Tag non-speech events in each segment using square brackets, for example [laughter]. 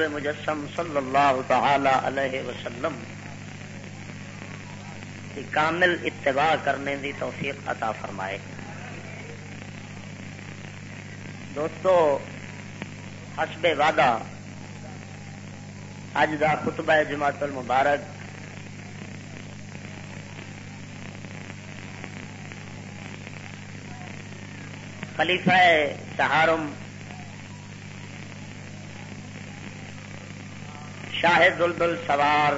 نور مجسم صلی اللہ تعالی علیہ وسلم کی کامل اتباع کرنے دی توفیق عطا فرمائے۔ دوستو، حسب وعدہ اج دا خطبہ جماعت المبارک خلیفہ سہارم شاہد دل سوار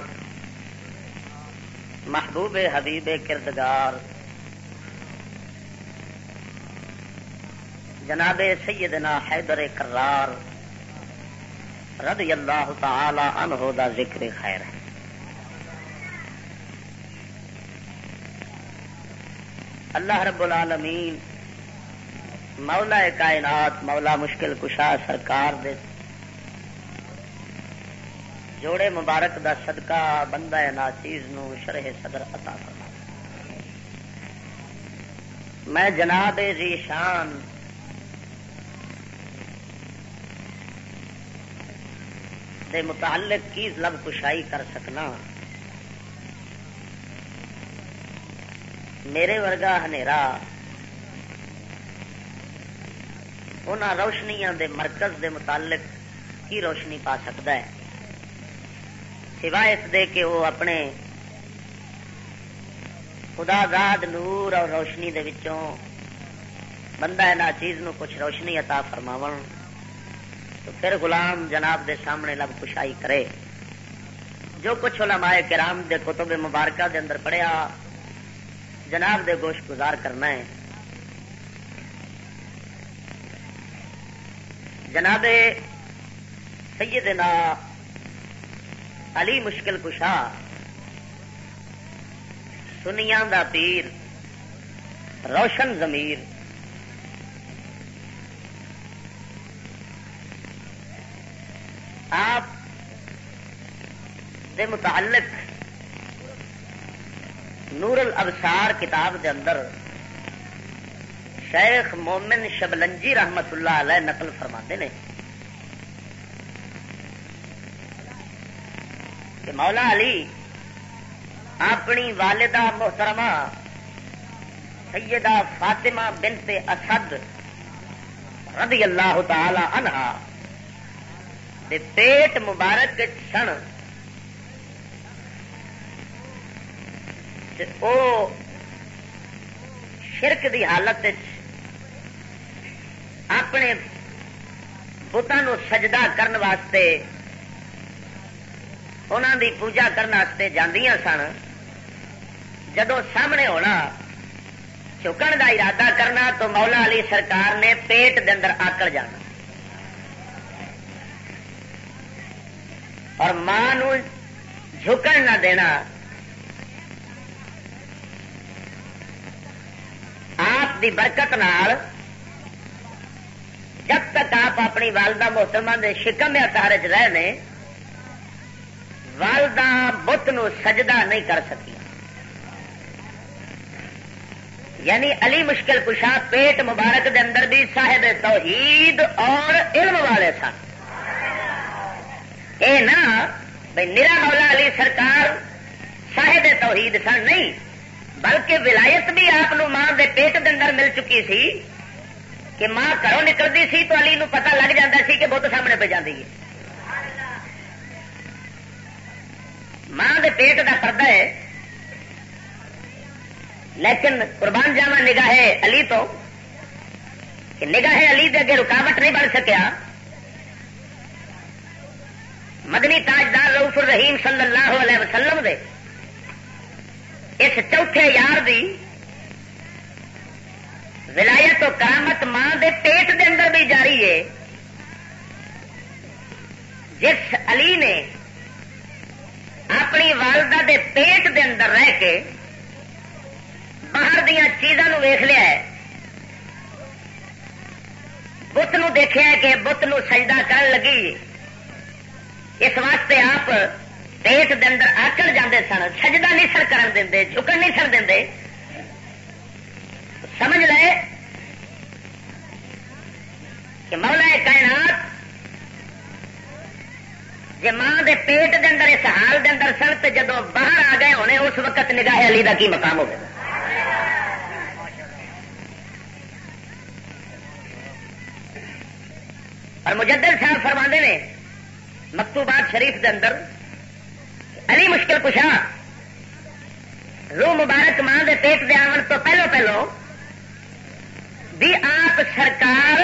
محبوب حبیب کردگار۔ جناب سیدنا حیدر کرار رضی اللہ تعالی عنہ دا ذکر خیر ہے۔ اللہ رب العالمین، مولا کائنات، مولا مشکل کشا سرکار دے جوڑے مبارک دا صدقہ بندہ ناچیز نو شرح صدر عطا کرنا میں جناب شان دے متعلق کی لب کشائی کر سکنا میرے ورگا ان روشنیاں دے مرکز دے متعلق کی روشنی پا سکتا ہے سوائے اس دے کہ وہ اپنے خدا داد نور اور روشنی دے وچوں بندہ ہے نا چیز نو کچھ روشنی عطا فرماو تو پھر غلام جناب دے سامنے لب کشائی کرے۔ جو کچھ علماء کرام دے کتب مبارکہ دے اندر پڑھیا، جناب دے گوشت گزار کرنا ہے۔ جناب سیدنا علی مشکل کشا۔ سنیا دا پیر، روشن ضمیر۔ آپ دے متعلق نور الابصار کتاب دے اندر شیخ مومن شبلنجی رحمت اللہ علیہ نقل فرما نے۔ کہ مولا علی، اپنی والدہ محترمہ سیدہ فاطمہ بنت اسد رضی اللہ تعالی عنہا دے پیٹ مبارک سن او شرک دی حالت اپنے بتان سجدہ کرن واسطے انہوں دی پوجا کرنے جاندیاں سن جدو سامنے ہونا چکن دا ارادہ کرنا تو مولا علی سرکار نے پیٹ دے اندر آکڑ جانا اور ماں جھکن نہ دینا آپ دی برکت نال جب تک آپ اپنی والدہ محترمہ دے شکم یا تارے رہے والدہ بت نو سجدہ نہیں کر سکی یعنی علی مشکل کشا پیٹ مبارک دے اندر بھی صاحب توحید اور علم والے سن۔ اے نا بھائی میرا مولا علی سرکار صاحب توحید سن نہیں، بلکہ ولایت بھی آپ ماں دے پیٹ دے اندر مل چکی سی کہ ماں گھروں نکلتی سی تو علی نو پتہ لگ جاتا سی کہ بت سامنے پہ جاتی ہے۔ ماں دے پیٹ دا پردہ ہے۔ لیکن قربان جاوا نگاہ علی تو، کہ نگاہ علی دے اگے رکاوٹ نہیں بن سکیا۔ مدنی تاجدار روف الرحیم صلی اللہ علیہ وسلم دے۔ اس چوتھے یار دی ولایت و کرامت ماں دے پیٹ دے اندر بھی جاری ہے۔ جس علی نے اپنی والدہ دے پیٹ دے اندر رہ کے باہر دیا چیزوں ویخ لیا ہے۔ بت دیکھا کہ بت سجدہ کر لگی۔ اس واسطے آپ پیٹ دے اندر آکڑ جاندے سن، سجدہ نہیں سر کرن دے جھکن نہیں سر دے سمجھ لے کہ مولا کائنات جی ماں دے پیٹ دے اندر، اس حال دے اندر سن تو جدو باہر آ گئے ہونے، اس وقت نگاہ علی کا کی مقام ہوگا؟ اور مجدد صاحب فرما نے مکتوبات شریف دے اندر، علی مشکل کشا، روح مبارک ماں دے پیٹ دے آن تو پہلو پہلو بھی آپ سرکار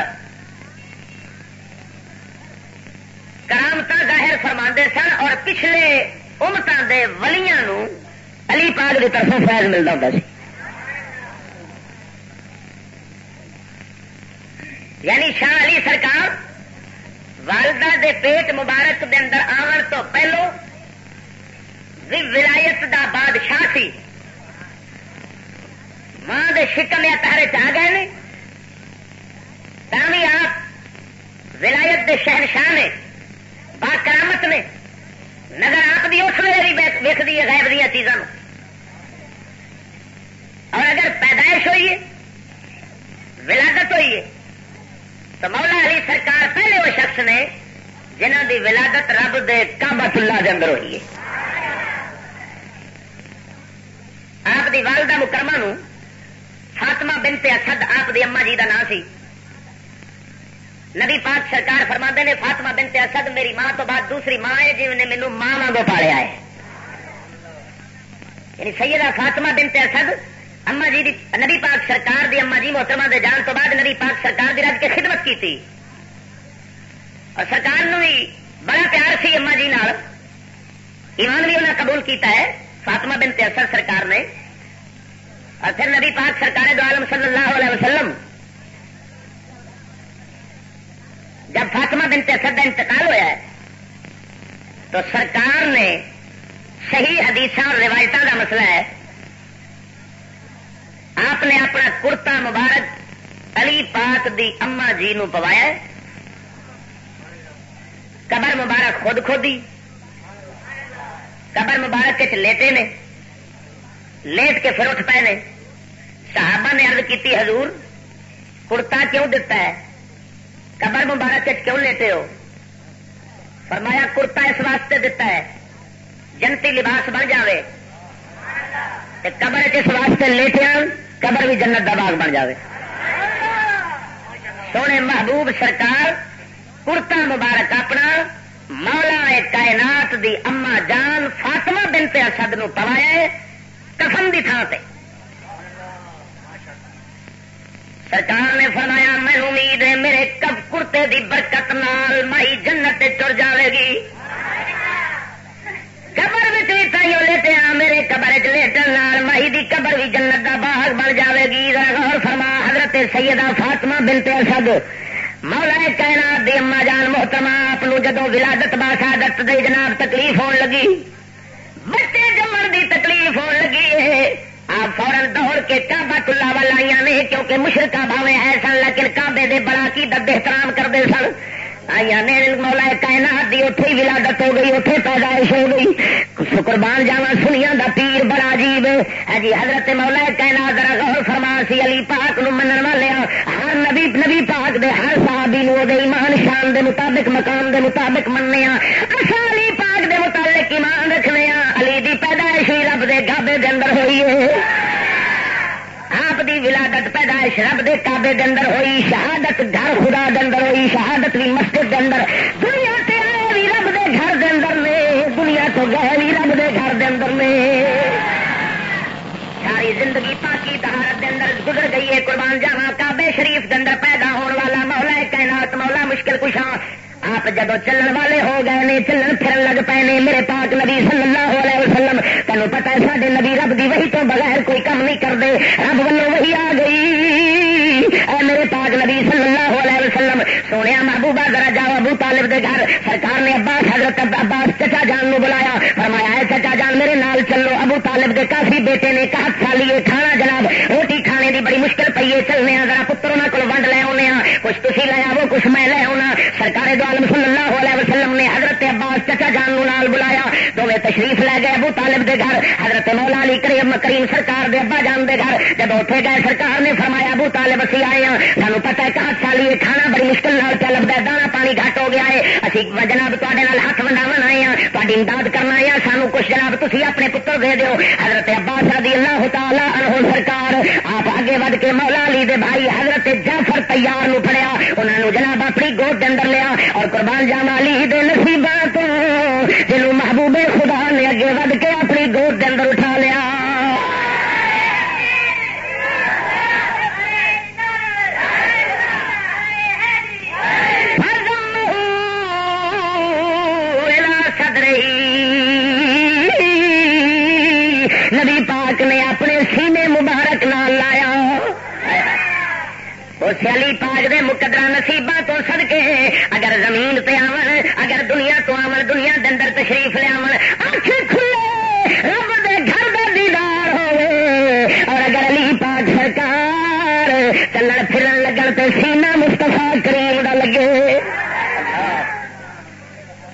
کرامتا ظاہر فرما سن اور پچھلے امتان دے ولیاں نو علی پاک کی طرف فیض ملتا ہوتا سی۔ یعنی شاہ علی سرکار والدہ دے پیٹ مبارک دے اندر آن تو پہلو ولایت دا بادشاہ سی۔ ماں دے شکم یا تارے چ گئے تھی آپ ولایت دے شہنشاہ نے با کرامت نے نظر آپ بھی اس ویلے بھی ویکتی ہے غائب دیا چیزوں اور اگر پیدائش ہوئی ہے، ولادت ہوئی ہے، تو مولا علی سرکار پہلے وہ شخص نے جنہ دی ولادت رب دے کابت اللہ دے اندر ہوئی ہے۔ آپ دی والدہ مکرمہ نو فاطمہ بنت اسد، آپ دی اما جی دا نام سی۔ نبی پاک سرکار فرما نے فاطمہ بنت اسد میری ماں تو بعد دوسری ماں ہے جی نے مینو ماں واگو پالیا ہے یعنی سیدہ فاطمہ بنت اسد اما جی دی نبی پاک سرکار دی اما جی محترمہ دے جان تو بعد نبی پاک سرکار دی رج کے خدمت کی تھی اور سرکار نو بھی بڑا پیار سی اما جی نال۔ ایمان بھی انہیں قبول کیتا ہے، فاطمہ بنت اسد سرکار نے۔ اور پھر نبی پاک سرکار دو عالم صلی اللہ علیہ وسلم جب فاطمہ بنت اسد کا انتقال ہوا ہے، تو سرکار نے صحیح حدیث اور روایتوں کا مسئلہ ہے۔ آپ نے اپنا کرتا مبارک علی پاک دی اما جی نو پوایا قبر مبارک خود کھودی۔ قبر مبارک لیٹے نے۔ لیٹ کے پھر اٹھ پے نے۔ صحابہ نے ارد کی حضور، کرتا کیوں دیتا ہے؟ قبر مبارک کیوں لیتے ہو؟ فرمایا، کرتا اس واسطے دیتا ہے، جنتی لباس بن جائے قبر اس واسطے لیٹیا قبر بھی جنت کا باغ بن جائے سونے محبوب سرکار، کرتا مبارک اپنا، مولا کائنات دی اما جان فاطمہ بنت اسد نو پوایا کفن دی تھان سے سرکار نے فرمایا، میں امید ہے میرے کب کرتے دی برکت نال مائی جنت چڑ جائے گی۔ قبر بھی تائیوں لیتے آ، میرے قبر چیٹن مائی دی قبر بھی جنت دا باغ بن جائے گی۔ غور فرما، حضرت سیدہ فاطمہ بنتے اسد، مولا کہنا دی اما جان محتما آپ جدو ولادت باسادت دے جناب تکلیف ہون لگی۔ بچے جمن دی تکلیف ہون لگی۔ ہے آپ فورن دوڑ کے کابا ٹلا والا آئی نے کیونکہ مشرقہ بھاوے ہے سن، لیکن کابے دے بڑا کی دب احترام کرتے سن۔ آئی نے مولا کائنات دی اتے ہی ولادت ہو گئی اتے پیدائش ہو گئی۔ قربان جاوا سنیا دا پیر بڑا عجیب ہے۔ ہاں جی حضرت مولا کائنات ذرا غور فرما، سی علی پاک نو منن والے ہاں۔ ہر نبی نبی پاک دے، ہر صحابی نو دے ایمان شان دے مطابق، مقام دے مطابق مننے ہاں۔ اصا علی ایمان رکھنے علی دی پیدائش ہی رب دے گابے دے اندر ہوئی ہے۔ آپ دی ولادت پیدائش رب دے کابے دے اندر ہوئی، شہادت گھر خدا دے اندر ہوئی، شہادت بھی مسجد دے اندر۔ دنیا تے آئے بھی رب دے گھر دے اندر نے، دنیا تو گئے بھی رب دے گھر دے اندر نے۔ ساری زندگی پاکی تہارت دے اندر گزر گئی ہے، قربان جاوا کابے شریف دے اندر پیدا ہونے والا مولا کائنات، مولا مشکل کشاں۔ آپ جدو چلن والے ہو گئے نے، چلن پھرن لگ پے نے، میرے پاک نبی صلی اللہ علیہ وسلم تینوں پتا ہے سارے نبی رب دی وہی تو بغیر کوئی کم نہیں کرتے، رب ولو وہی آ گئی۔ اے میرے پاک نبی صلی اللہ علیہ وسلم، سونے محبوبہ، ذرا جاؤ ابو طالب دے گھر، سرکار نے عباس، حضرت عباس چچا جان نو بلایا، فرمایا ہے چچا جان، میرے نال چلو، ابو طالب دے کافی بیٹے نے کہت سالیے کھانا جناب، روٹی کھانے دی بڑی مشکل پی ہے چلنے ذرا پتر انہوں کو ونڈ لے آنے ہاں کچھ تھی لے آو کچھ میں لے آنا سرکار دو عالم صلی اللہ علیہ وسلم نے حضرت عباس چچا جان نال بلایا۔ تو تشریف لے گئے ابو طالب دے گھر۔ حضرت مولا علی کریم کریم سرکار دے ابا جان دے گھر۔ جب اتنے گئے، سرکار نے فرمایا، ابو طالب اسی آئے ہیں۔ سانو پتا ہے کہ سالی کھانا بڑی مشکل نال پہ لگتا ہے۔ دانا پانی گھٹ ہو گیا ہے۔ اسی جناب تے ہاتھ ونڈاو آئے ساری امداد کرنا یا سانو کچھ جناب تھی اپنے پتر دے دیو۔ حضرت عباس رضی اللہ تعالی عنہ سرکار، آپ اگے ود کے مولا علی دے بھائی حضرت جعفر تیار نو پڑیا انہوں نے جناب اپنی گود اندر لیا اور قربان جام علی دے نصیبات جنوں محبوب خدا نے اگے ود کے سیالی پاک دے مقدرہ نصیبہ تو سد کے اگر زمین پہ آن اگر دنیا تو آن دنیا دے اندر تشریف لیا کھلے، رب دے گھر کا دیدار ہوئے۔ اور اگر علی پاک سرکار چلن پھرن لگن تو سینہ مستفا کریم دا لگے۔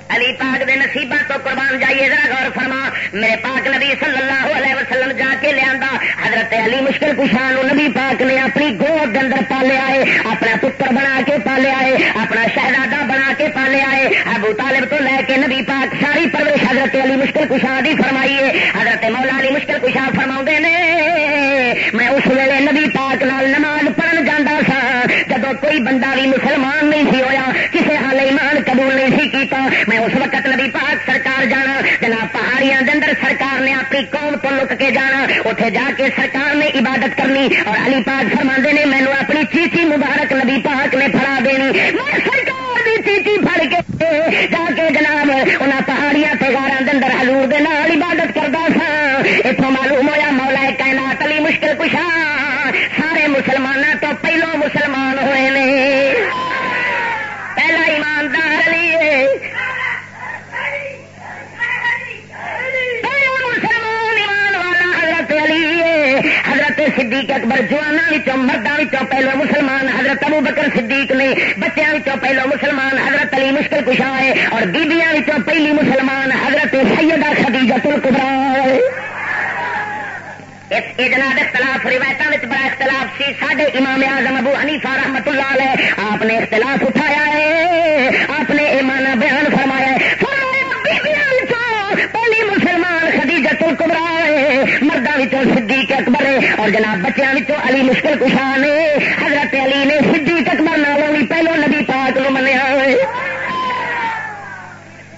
علی پاک دے نصیبہ تو قربان جائیے، ذرا غور فرما۔ میرے پاک نبی صلی اللہ علیہ وسلم جا کے لیا حضرت علی مشکل کشان نبی پاک نے اپنی گود اندر پالے آئے، اپنا پتر بنا کے پالے آئے، اپنا شہزادہ بنا کے پالے آئے۔ ابو طالب تو لے کے نبی پاک ساری پرورش حضرت علی مشکل کشاہ دی فرمائیے حضرت مولا علی مشکل کشاہ فرما نے، میں اس ویلے نبی پاک نال نماز پڑھن جانا سا جب کوئی بندہ بھی مسلمان نہیں سی ہویا کسی حال ایمان قبول نہیں سی کیتا، میں اس وقت نبی پاک سرکار جانا جناب پہاڑیاں اندر سرکار نے اپنی قوم تو لک کے جانا اتنے جا کے سرکار نے عبادت کرنی۔ اور علی پاک فرما نے مینو اپنی چیچی مبارک نبی پاک نے فرا دینی۔ میں سرکار دی چیچی پھڑ کے جا کے جناب انہیں پہاڑیاں تہوار اندر حضور دے نال عبادت کرتا سا اتوں معلوم ہوا مولا کائنات علی مشکل کشا اکبر جوانا مردوں پہلو مسلمان حضرت ابو بکر صدیق نے بچوں پہلو مسلمان حضرت علی مشکل کشا ہے، اور بیبیاں پہلی مسلمان حضرت سیدہ خدیجہ تل کبرا اس جناب اختلاف روایتوں میں بڑا اختلاف سی سڈے امام اعظم ابو حنیفہ رحمت اللہ علیہ، آپ نے اختلاف اٹھایا ہے، آپ نے ایمانہ بیان فرمایا ہے۔ پہلی مسلمان خدیجہ تل کبرا مردوں صدیق اکبر جناب بچوں علی مشکل کشا نے حضرت علی نے صدیق اکبر نالوں بھی پہلو نبی پاک کو منیا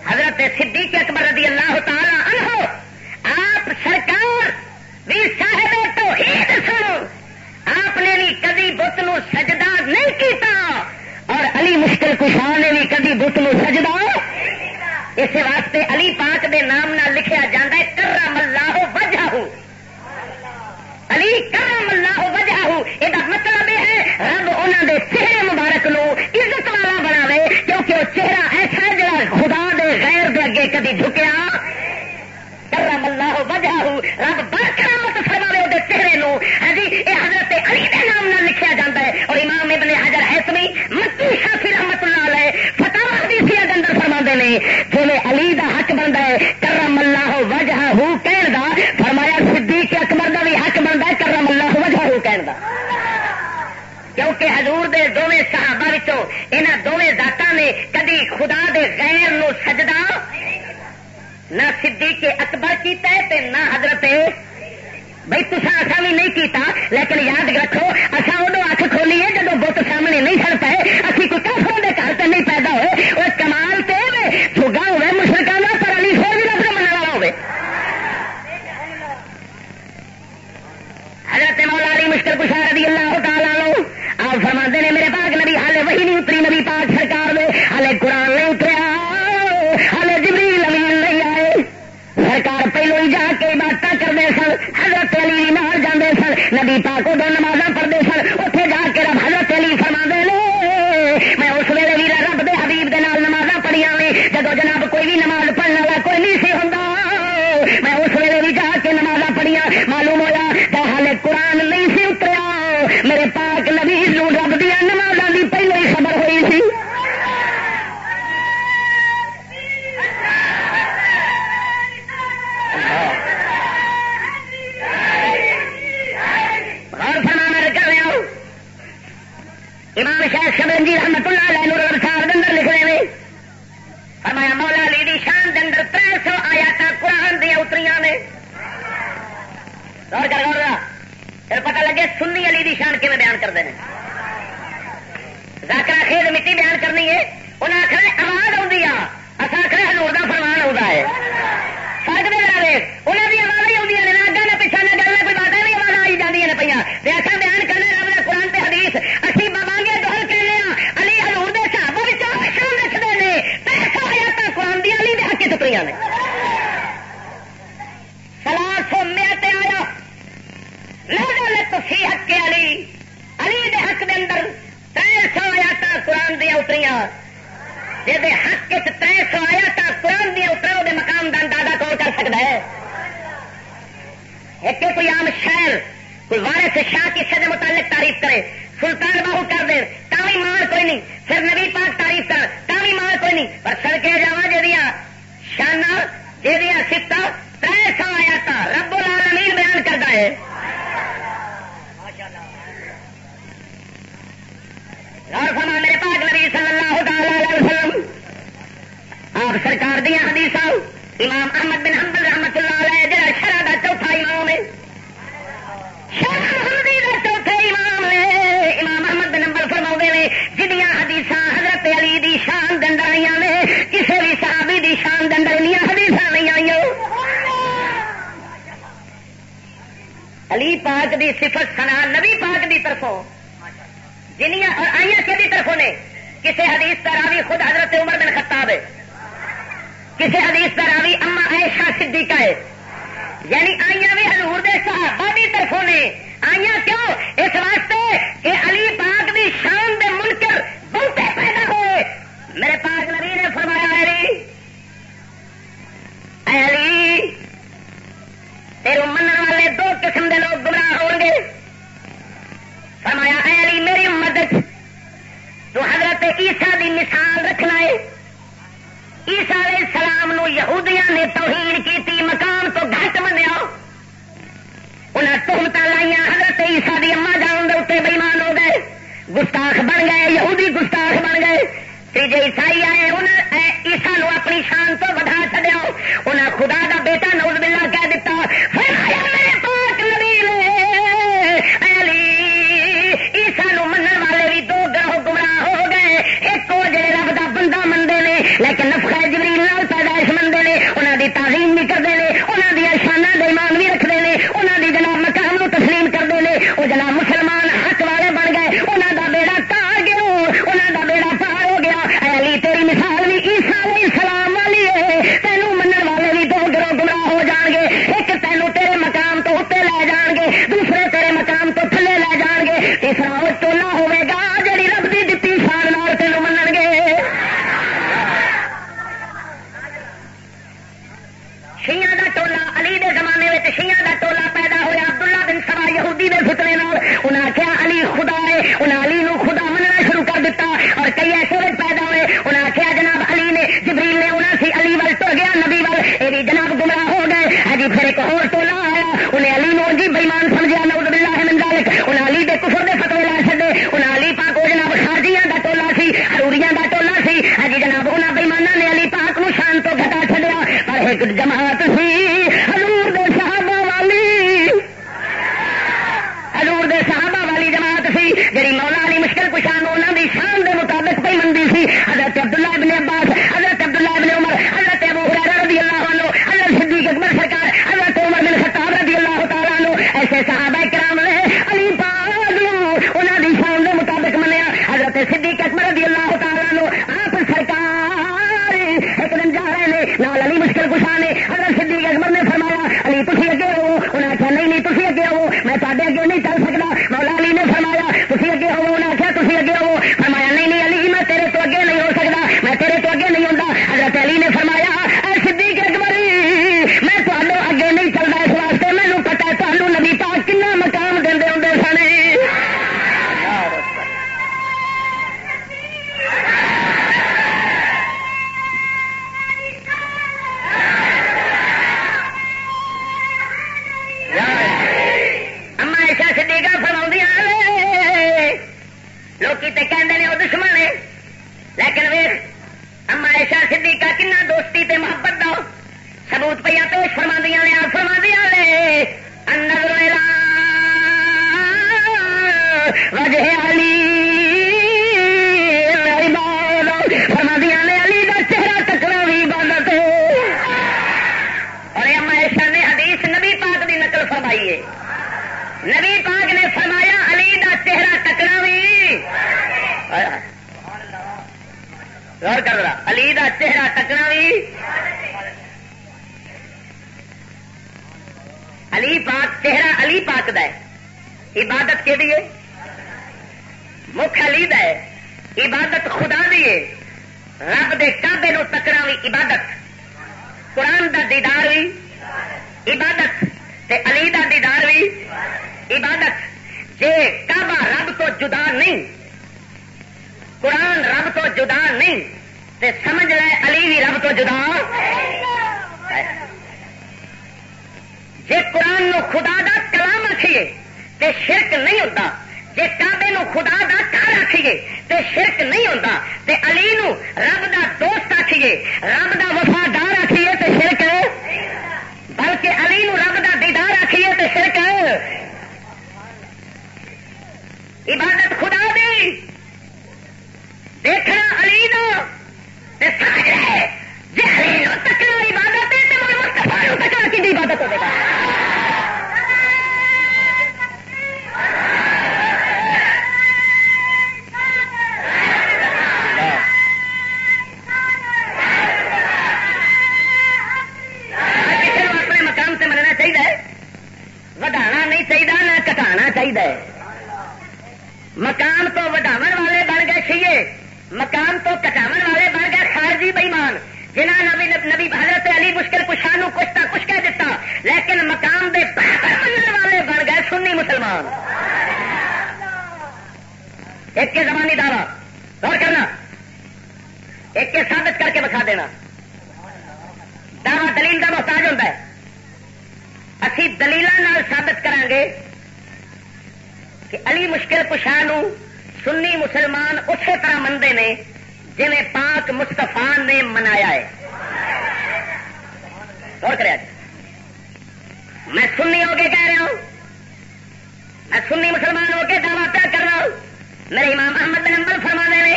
حضرت صدیق اکبر رضی اللہ تعالی عنہ آپ سرکار بھی صاحب تو سنو آپ نے بھی کدی بت نو سجدہ نہیں کیتا اور علی مشکل کشا نے بھی کدی بت نو سجدہ اس واسطے علی پاک دے نام نہ لکھیا جاتا ہے کرم اللہ وجہ علی کرم اللہ وجہ یہ مطلب یہ ہے رب انہوں دے چہرے مبارک نو عزت والا بنا کیونکہ وہ چہرہ ایسا ہے جڑا خدا دے غیر دے اگے کدی جھکیا کرم اللہ وجہ رب بڑھ کرامت فرما وہ چہرے نو ہاں جی یہ حضرت علی دے نام نہ لکھیا جاتا ہے اور امام ابن حجر حسمی مکی شافی رحمت اللہ علیہ فتح حدیثیہ دے اندر فرما نے جی علی دا حق بنتا ہے کرم اللہ وجہ کہن دا فرمایا صدیق اکبر دا بھی حق بنتا ہے کرم اللہ وجہ کہن دا کیونکہ حضور دے دونوں صحابہ وچوں انہاں دونوں ذاتاں نے کدی خدا دے غیر نو سجدہ، نہ صدیق اکبر کیتا ہے تے نہ حضرت بھائی تصا ایسا بھی نہیں کیتا، لیکن یاد رکھو رنجی رحم گستاخ بن گئے یہودی گستاخ بن گئے تیجے عیسائی آئے لوکی تے کہندے نے وہ دشمن ہے۔ لیکن ویخ اما ایشا صدیقہ کنا دوستی تے محبت دا ثبوت پیا پیش فرما دیا نے فرما دیا لے غور کر رہا علی دا چہرہ ٹکنا بھی. علی پاک چہرہ علی پاک دا ہے. عبادت کے دیے مکھ علی دا ہے. عبادت خدا دیے رب دے کعبے نو تکنا بھی عبادت. قرآن دا دیدار بھی عبادت تے علی دا دیدار بھی عبادت. جے کعبہ رب تو جدا نہیں، قرآن رب تو جدا نہیں تے سمجھ لے علی بھی رب تو جدا۔ جے قرآن نو خدا دا کلام رکھیے تے شرک نہیں ہوتا، جے کعبے نو خدا دا گھر آخیے تے شرک نہیں ہوتا، تے علی نو رب دا دوست آخیے رب دا وفادار آخیے تے شرک بلکہ علی نو رب دا دیدار آخیے تے شرک عبادت خدا دی دیکھنا علی نو تے سمجھ رہے جی علی نو تکنا عبادت ہے تو مستفا تکنا کی عبادت ہوگا چاہیے مکان تو وڈاو والے بن گئے سیے مکان تو کٹاو والے بن گئے خارجی بئیمان جنہ نبی نبی حضرت علی مشکل کچھ نو کچھ کچھ کہہ دیتا لیکن مکان دے بننے والے بن گئے سنی مسلمان ایک کے زمانی دعوی غور کرنا ایک کے ثابت کر کے بکھا دینا دعوی دلیل ہوتا ہے اسی دلیل ثابت کریں گے کہ علی مشکل کشا سنی مسلمان اسی طرح منتے نے جی پاک مستفا نے منایا ہے اور کرے میں سنی ہو کے کہہ رہا ہوں میں سنی مسلمان ہو کے دعوی پیا کر رہا ہوں میرے امام محمد بن امبل فرما دے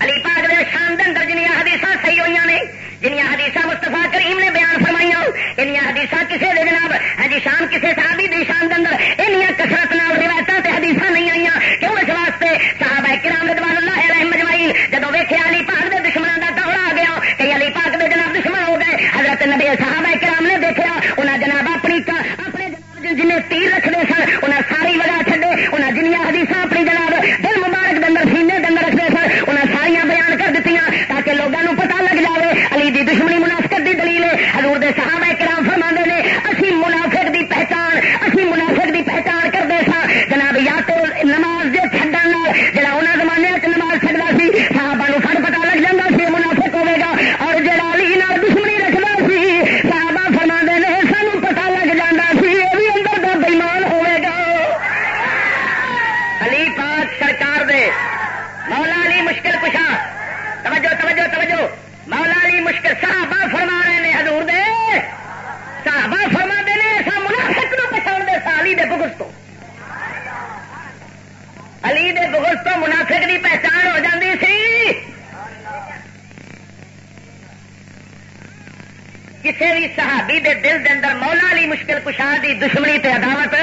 علی پاک دے شان دن جنیا حدیث صحیح ہوئی نے جنیا حدیث مستفا کریم نے بیان ان حدیث کسی دے جناب؟ ہی شان کسی صحابی دی شان دن ان کسرت نال روایت سے حدیث نہیں آئی کیوں اس واسطے؟ صحابہ کرام دوار اللہ علیہ مجمعین جدو ویخیا علی پاک دے دشمنوں کا دورہ آ گیا، کئی علی پاک دے جناب دشمن ہو گئے۔ حضرت نبی صحابہ کرام نے دیکھا انہیں جناب اپنی اپنے جناب جن تیر رکھتے سن انہیں ساری وجہ چڈے انہیں جنیا حدیث اپنی جناب دل مبارک دندر سینے دندر رکھتے سن انہیں ساریا بیان کر دیتی تاکہ لوگوں پتا لگ جائے علی دی دشمنی منافقت دی دلیل حضور دے صحابہ کرام فرما نے اسی منافق دی پہچان اسی منافق دی پہچان کرتے سا جناب یا تو نماز دے چڈن جہاں انہوں زمانے نماز چڑھتا سی صحابہ نو فٹ پتا لگ جاتا سی منافق ہوے گا اور جہاں علی نال دشمنی رکھتا سی صحابہ فرما نے سانو پتا لگ جاتا سی یہ بھی اندر کا بےمان ہوے گا علی پاک سرکار دے مولا علی مشکل کشا توجہ توجہ توجہ مولا علی مشکل صحابہ فرما رہے ہیں حضور دے صحابہ فرما دے ایسا منافق نو پچھاڑ دے سا علی دے بغض تو علی دے بغض تو منافق دی پہچان ہو جاندی سی کسی بھی صحابی دے دل دے اندر مولا پشا دی دشمنی تے عداوت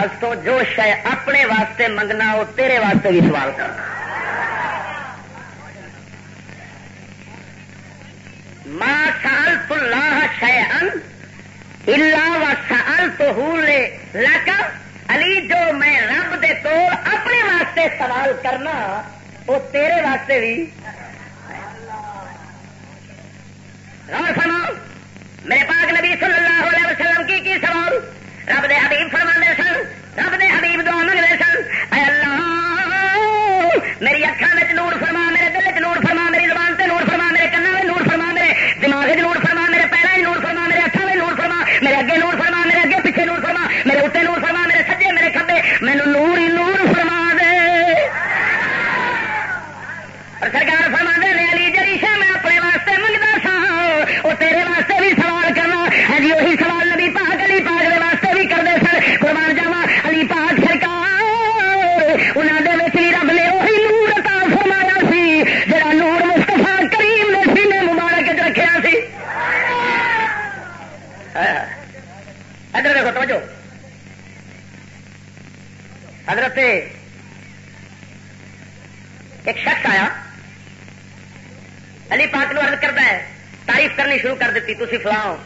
ہو تو جو شے اپنے واسطے منگنا وہ تیرے واسطے بھی سوال کرنا ماں سال تو لاہ شے ان اللہ و سال تو لاکا علی جو میں رب دے تو اپنے واسطے سوال کرنا وہ تیرے واسطے بھی غور فرماؤ میرے پاک نبی صلی اللہ علیہ وسلم کی کی سوال رب دے حبیب فرما دے سن رب دے حبیب دعا منگتے سن اے اللہ میری اکھان میں نور فرما میرے دل چ نور فرما میری زبان سے نور فرما میرے کنا میں نور فرما میرے دماغ چ نور فرما میرے پیروں میں نور فرما میرے ہاتھوں میں نور فرما میرے اگے نور فرما میرے اگے پیچھے نور فرما میرے اتنے نور فرما میرے سجے میرے کبے مینو نور ہی نور فرما دے اور سرکار فرما دے نے علی جڑی شہ میں اپنے واسطے منگتا سا وہ تیرے واسطے بھی سوال کرنا ہے جی وہی سوال نبی پاک علی پاک دے واسطے بھی کرتے سن قربان جاوا علی پاک سرکار انہوں دے وچ بھی رب نے وہی نور عطا فرمایا سی جڑا نور مستفا کریم نے سینے مبارک چ رکھا سی ادھر دیکھو توجہ حضرت ایک شخص آیا، علی پاک نو عرض کرتا ہے، تعریف کرنی شروع کر دیتی تھی فلاں ہو۔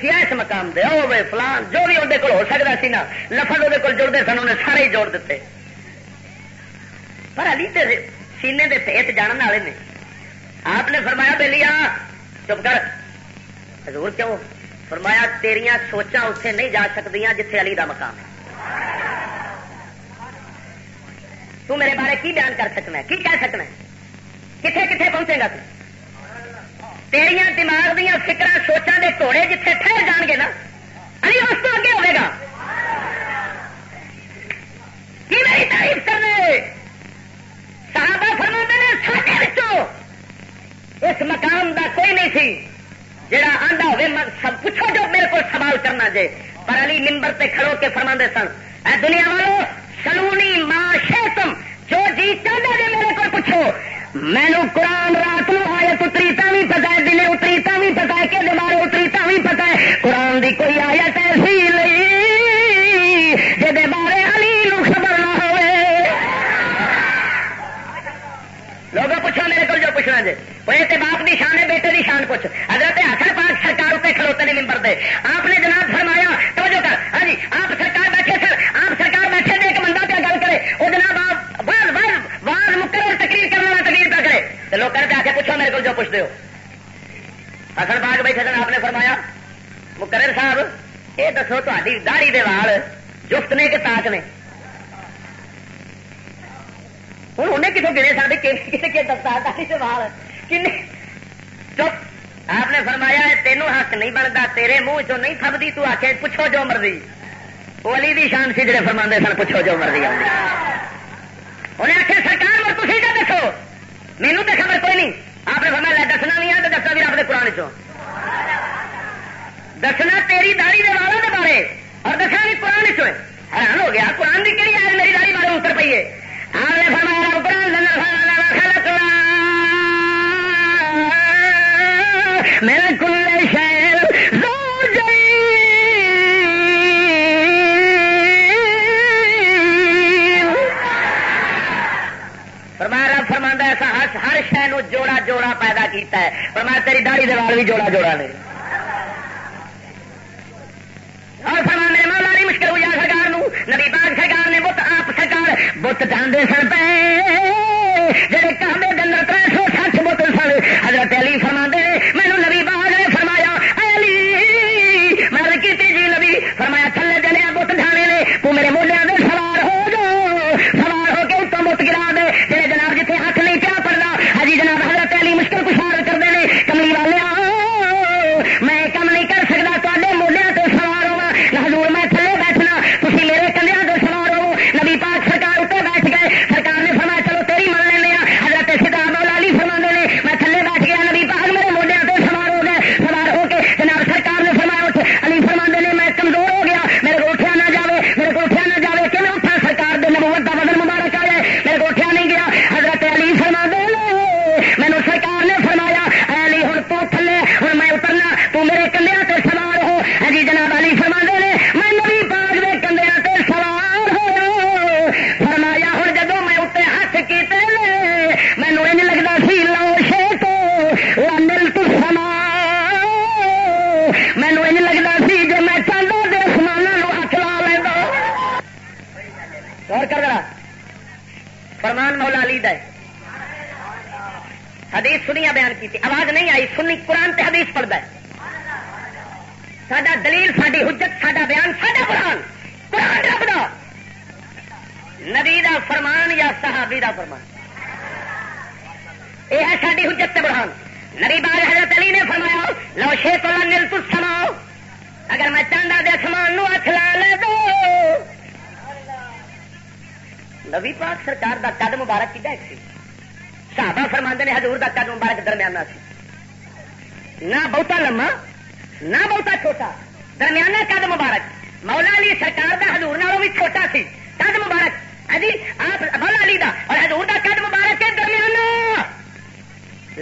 تھی اس مقام دے، او وے فلان، جو بھی اندر ہو سکتا سی نا، لفظ وہ جڑتے سن انہیں سارے ہی جوڑ دیتے پر علی دے سینے دے پیت جاننے والے نے۔ آپ نے فرمایا، بے لیا، چپ کر۔ حضور کیوں؟ فرمایا، تیریاں سوچاں اتنے نہیں جا سکتی جتھے علی دا مقام ہے۔ تو میرے بارے کی بیان کر سکنا ہے؟ کی کہہ سکنا ہے؟ کتنے کتنے پہنچے گا تو؟ تیریاں دماغ دیا فکر سوچاں دے گھوڑے جتھے ٹھہر جان گے نا، علی اس تو اگے ہوئے گا۔ کی میری تعریف کرنے صحابہ فرما نے سارے اس مقام دا کوئی نہیں سی، جڑا آندا ہوئے سب پوچھو جو میرے کو سوال کرنا جے۔ پر علی ممبر تے کھڑو کے فرما دے سن، اے دنیا والوں سلونی ماں شیتم جو جی چاہتا جی میرے کو پوچھو۔ مینو قرآن رات نو آیت اتریتا بھی پتا ہے، دلے اتریتا بھی پتا ہے کہ بارے اتریتا بھی پتا ہے۔ قرآن دی کوئی آیت ایسی نہیں جی بارے علی نو خبر نہ ہوئے۔ لوگوں پوچھو، میرے کو جو پوچھنا جی وہ یہ باپ دی شان ہے، بیٹے دی شان پوچھ۔ حضرت حسن پاک سرکار اتنے کھلوتے نے ممبر دے۔ آپ نے جناب فرمایا، توجہ کر۔ ہاں جی آپ سرکار بیٹھے سر آپ سرکار بیٹھے دے ایک بندہ پہ گل کرے وہ جناب آپ بعض بعض بعض مقرر تقریر کرنے والا تقریر پہ کرے تو لوگ کرتے آ کے پوچھو میرے کو جو پوچھتے ہو۔ حسن پاک بیٹھے سن آپ نے فرمایا، مقرر صاحب، یہ دسو تاری داڑی دے وال جفت نے کہ تاک نے؟ ہوں انہیں کتوں گنے سکتے دستا داڑی دے وال؟ کن چپ۔ آپ نے فرمایا تینوں حق نہیں بنتا تیرے منہ چ نہیں تھبدی تو آ پوچھو جو مرضی۔ وہ علی دی شان سی جڑے فرما سن، پوچھو جو مرضی انہیں آخر سرکار مینو تو خبر کوئی نہیں۔ آپ نے فرمایا دسنا نہیں ہے تو دسنا بھی آپ نے قرآن چو دسنا تیری داری دے والوں کے بارے۔ اور دسنا بھی قرآن چو حیران ہو گیا، قرآن کی کہڑی آج میری داری بارے اتر پی ہے؟ آپ نے فرمایا قرآن بھی جوڑا جوڑا نے۔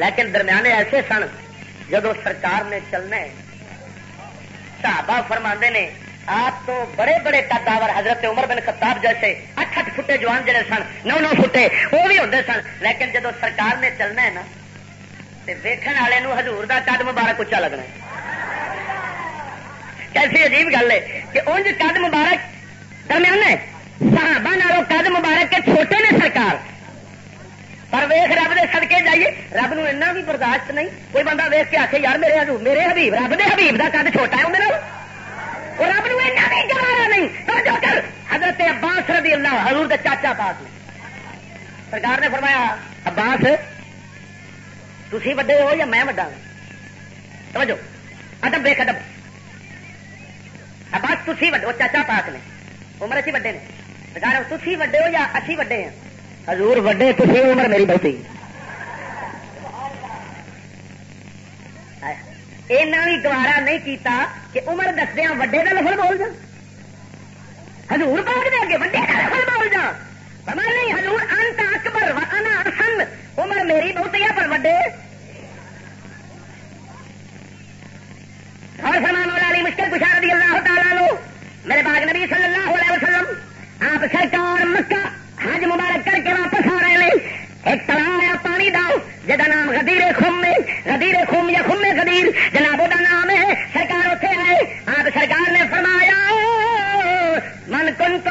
لیکن درمیانے ایسے سن جدو سرکار نے چلنا ہے صحابہ فرما نے، آپ تو بڑے بڑے قداور حضرت عمر بن خطاب جیسے اٹھ اٹھ فٹے جوان جڑے سن، نو نو فٹے وہ بھی ہوتے سن۔ لیکن جدو سرکار نے چلنا ہے نا تو ویکن والے ہزور کا قد مبارک اچا لگنا ہے۔ کیسی عجیب گل ہے کہ انج قد مبارک درمیان ہے صحابہ نالوں قد مبارک کے چھوٹے نے سرکار۔ پر ویخ رب دے سڑکے جائیے، رب نو اتنا بھی برداشت نہیں۔ کوئی بندہ ویخ کے آخے یار میرے حضور میرے حبیب، رب دے حبیب دا قد چھوٹا ہے اندر وہ رب نو بھی گوارا نہیں۔ توجہ کر۔ حضرت عباس رضی اللہ حضور دے چاچا پاس سرکار نے فرمایا، عباس تھی وڈے ہو یا میں وڈا ہاں؟ توجہ۔ ادب دیکھ ادب۔ عباس تھی وڈے چاچا پاس نے۔ عمر اچھی وڈے نے۔ سرکار تھی وڈے ہو یا اچھی وڈے ہیں حضور وڈے تھی عمر میری بہتی اینا بھی گوارا نہیں کیتا کہ عمر دسدیا وڈے کا لفظ بول جا۔ حضور پاک دے اگے وڈے کا لفظ بول جا۔ پتا نہیں حضور انت اکبر انا ارسن عمر میری بہتی ہے پر وڈے۔ اور سلمان والا علی مشکل کشا رضی اللہ تعالیٰ لو میرے باغ نبی صلی اللہ علیہ وسلم، آپ سرکار مکہ حج مبارک کر کے واپس آ رہے ہیں۔ ایک تلا ہے پانی دا جہاں نام غدیر خم ہے۔ غدیر خم یا خم غدیر جناب دا نام ہے، سرکار اتنے آئے۔ آپ سرکار نے فرمایا، من کن تو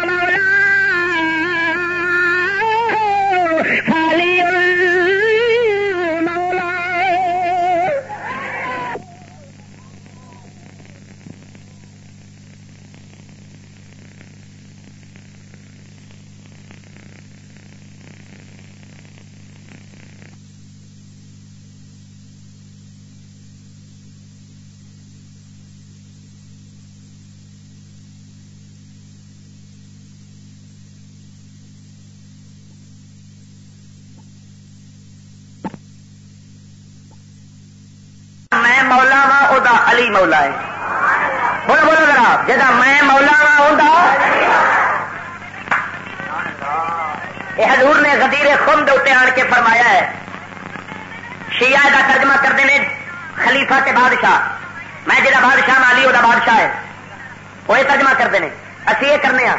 مولا ہے بولو بولو ذرا جا میں مولا وا یہ حضور نے غدیر خم دے آن کے فرمایا ہے۔ شیعہ کا ترجمہ کرتے ہیں خلیفہ کے بادشاہ۔ میں جا بادشاہ علی وہ بادشاہ ہے وہ یہ ترجمہ کرتے ہیں۔ اسی یہ کرنے ہاں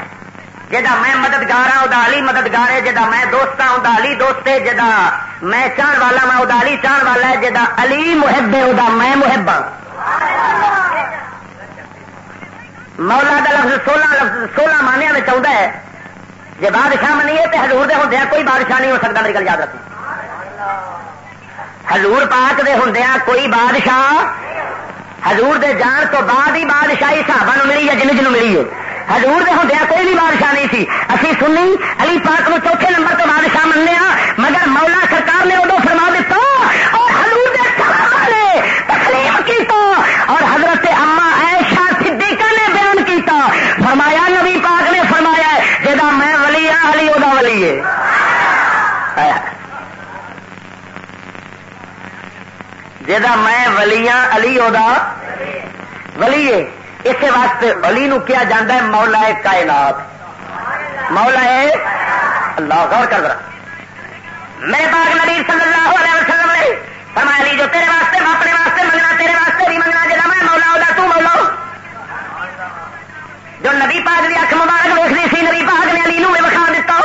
جا میں مددگار ہوں وہ علی مددگار ہے۔ جا میں دوست ہوں وہ علی دوست ہے۔ جا میں چاہن والا ہاں، میں وہ علی چاہن والا ہے۔ جا علی محب ہے وہ میں محب ہوں مولا کا لفظ سولہ لفظ سولہ مانیا میں چاہتا ہے۔ جی بادشاہ منیے تو ہزور دے ہوں کوئی بادشاہ نہیں ہو سکتا میری گل یاد رکھیں ہزور پاک دے ہوں کوئی بادشاہ ہزور دے جان تو بعد ہی بادشاہی صحابہ ملی ہے جن ملی ہے۔ ہزور دے ہوں کوئی بھی بادشاہ نہیں تھی۔ اسی سنی علی پاک نو چوتھے نمبر تو بادشاہ مننے ہاں مگر مولا سرکار نے ادو فرما دیتا اور ہزور دے نے تسلیم کیتا اور حضرت اما ایشا صدیقہ نے بیان کیتا فرمایا نبی پاک نے فرمایا جا میں ولی ہاں علی وہ ولی ہے جا میں ولیاں علی ولی ہے۔ واسطے علی نو کیا جانا ہے؟ مولا کائنات۔ مولا ہے اللہ۔ غور کر رہا میرے پاک نبی صلی اللہ علیہ وسلم نے فرمایا لی، جو تیرے واسطے میں اپنے واسطے، منگنا تیرے واسطے بھی منگنا جا میں، مولا ہوگا تو مولا جو نبی پاک کی اکھ مبارک دیکھنی سی، نبی پاک نے علی نو بھی وکھا دیتا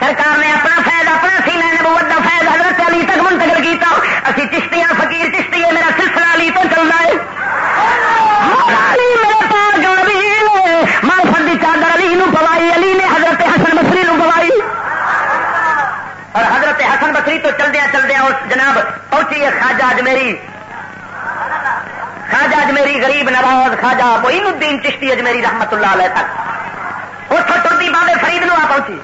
سرکار نے اپنا فیض اپنا سینا نبوت کا فیض حضرت علی تک منتقل کیتا اسی چشتیاں فقیر چشتی ہے، میرا سلسلہ علی تو چل رہا ہے میرے پاس جو نبی مارفت کی چادر علی نو پوائی علی نے حضرت حسن بسری نو پوائی اور حضرت حسن بسری تو چلدیا چلدیا اس جناب پہنچی ہے خواجہ اج میری خواجہ اج میری غریب نواز، خواجہ کوئی الدین چشتی اج میری رحمت اللہ علیہ تک۔ اتوں ٹرتی بابے فرید نو آ پہنچی۔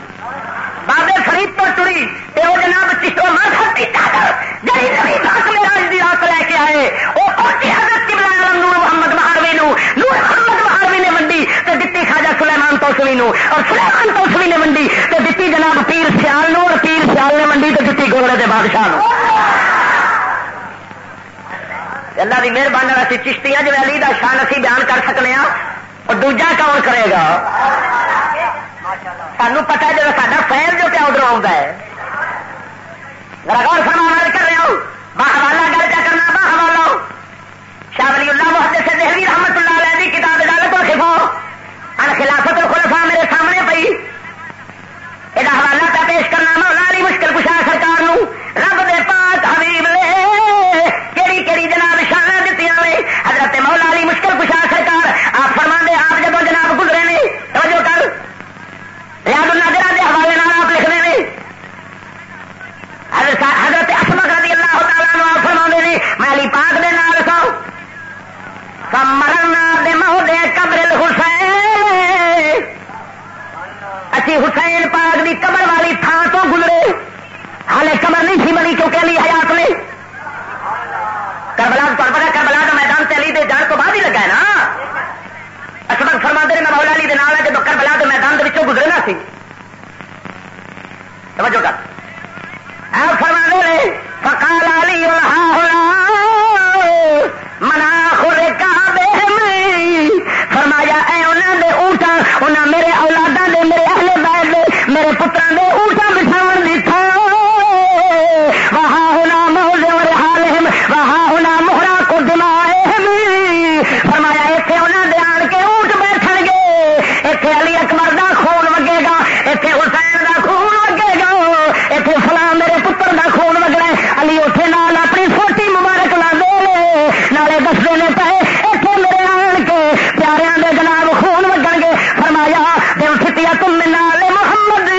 بابے فرید تو ٹری یہ جناب چشتو مذہب کی چادر۔ جی نبی پاک میں راج دی رات لے کے آئے۔ وہ پہنچی حضرت کی بلا نور محمد مہاروی نو۔ نور محمد مہاروی نے منڈی تو دتی خواجہ سلیمان توسوی نو۔ اور سلیمان توسوی نے منڈی تو دتی جناب پیر سیال نو۔ اور پیر سیال نے منڈی تو دتی گولڑے کے بادشاہ نو۔ اللہ کی مہربانی اچھی چشتیاں جی علی کا شان اسی بیان کر سکنے ہاں اور دوجا کون کرے گا؟ سانو پتا جب سا ہے۔ جو کیا غور فرما کر رہے ہو باہ والا گل کیا کرنا باہ والا شاہ ولی اللہ محدث سے دہلی رحمت اللہ علیہ کی کتاب عدالت اور خفو ان خلافت الخلفاء میرے سامنے پئی یہ حوالہ کا پیش کرنا مولا علی مشکل کشا سرکار نو رب دے پاک حبیب لے کیڑی کیڑی جناب شانہ دیتی حضرت مولا علی مشکل کشا سرکار آپ فرما دے آپ جب جناب گزرے نے توجہ کر ریاض الناظرہ کے حوالے آپ لکھ رہے ہیں حضرت اسمک رضی اللہ تعالیٰ نو فرما نے میں علی پاک دے نال سو مرنا دے مہو دے قبر حسین اچھی حسین پاک دی قبر والی تھان تو گزرے۔ ہالے قبر نہیں تھی بنی کیونکہ علی حیات نے۔ کربلا تو پتا کربلا کا میدان سے علی دے جان تو بعد ہی لگا ہے نا۔ اسمک فرما دے میں مولا علی دے نال جب کربلا کے میدان کے گزرے نا سی۔ توجہ کر۔ فرما دے فکال علی منا خورے کا فرمایا، اے انہوں دے اونٹا انہیں میرے اولادا دے، میرے پترا دے اونٹا بچھاؤ کی تھا وہاں ہونا محل اور حال وہاں ہونا مہرا کو دماغ فرمایا اتنے انہوں دے آن کے اونٹ بیٹھ گے اتنے علی اکبر دا خون وگے گا اتنے حسین دا خون وگے گا اتنے فلاں میرے پتر دا خون وگنا علی اتنے نال اپنی فوٹی مبارک لا دے نالے دستے نے پے اتنے میرے آن کے پیارے دے جناب خون وگن گے فرمایا دل سٹیا تم نال محمد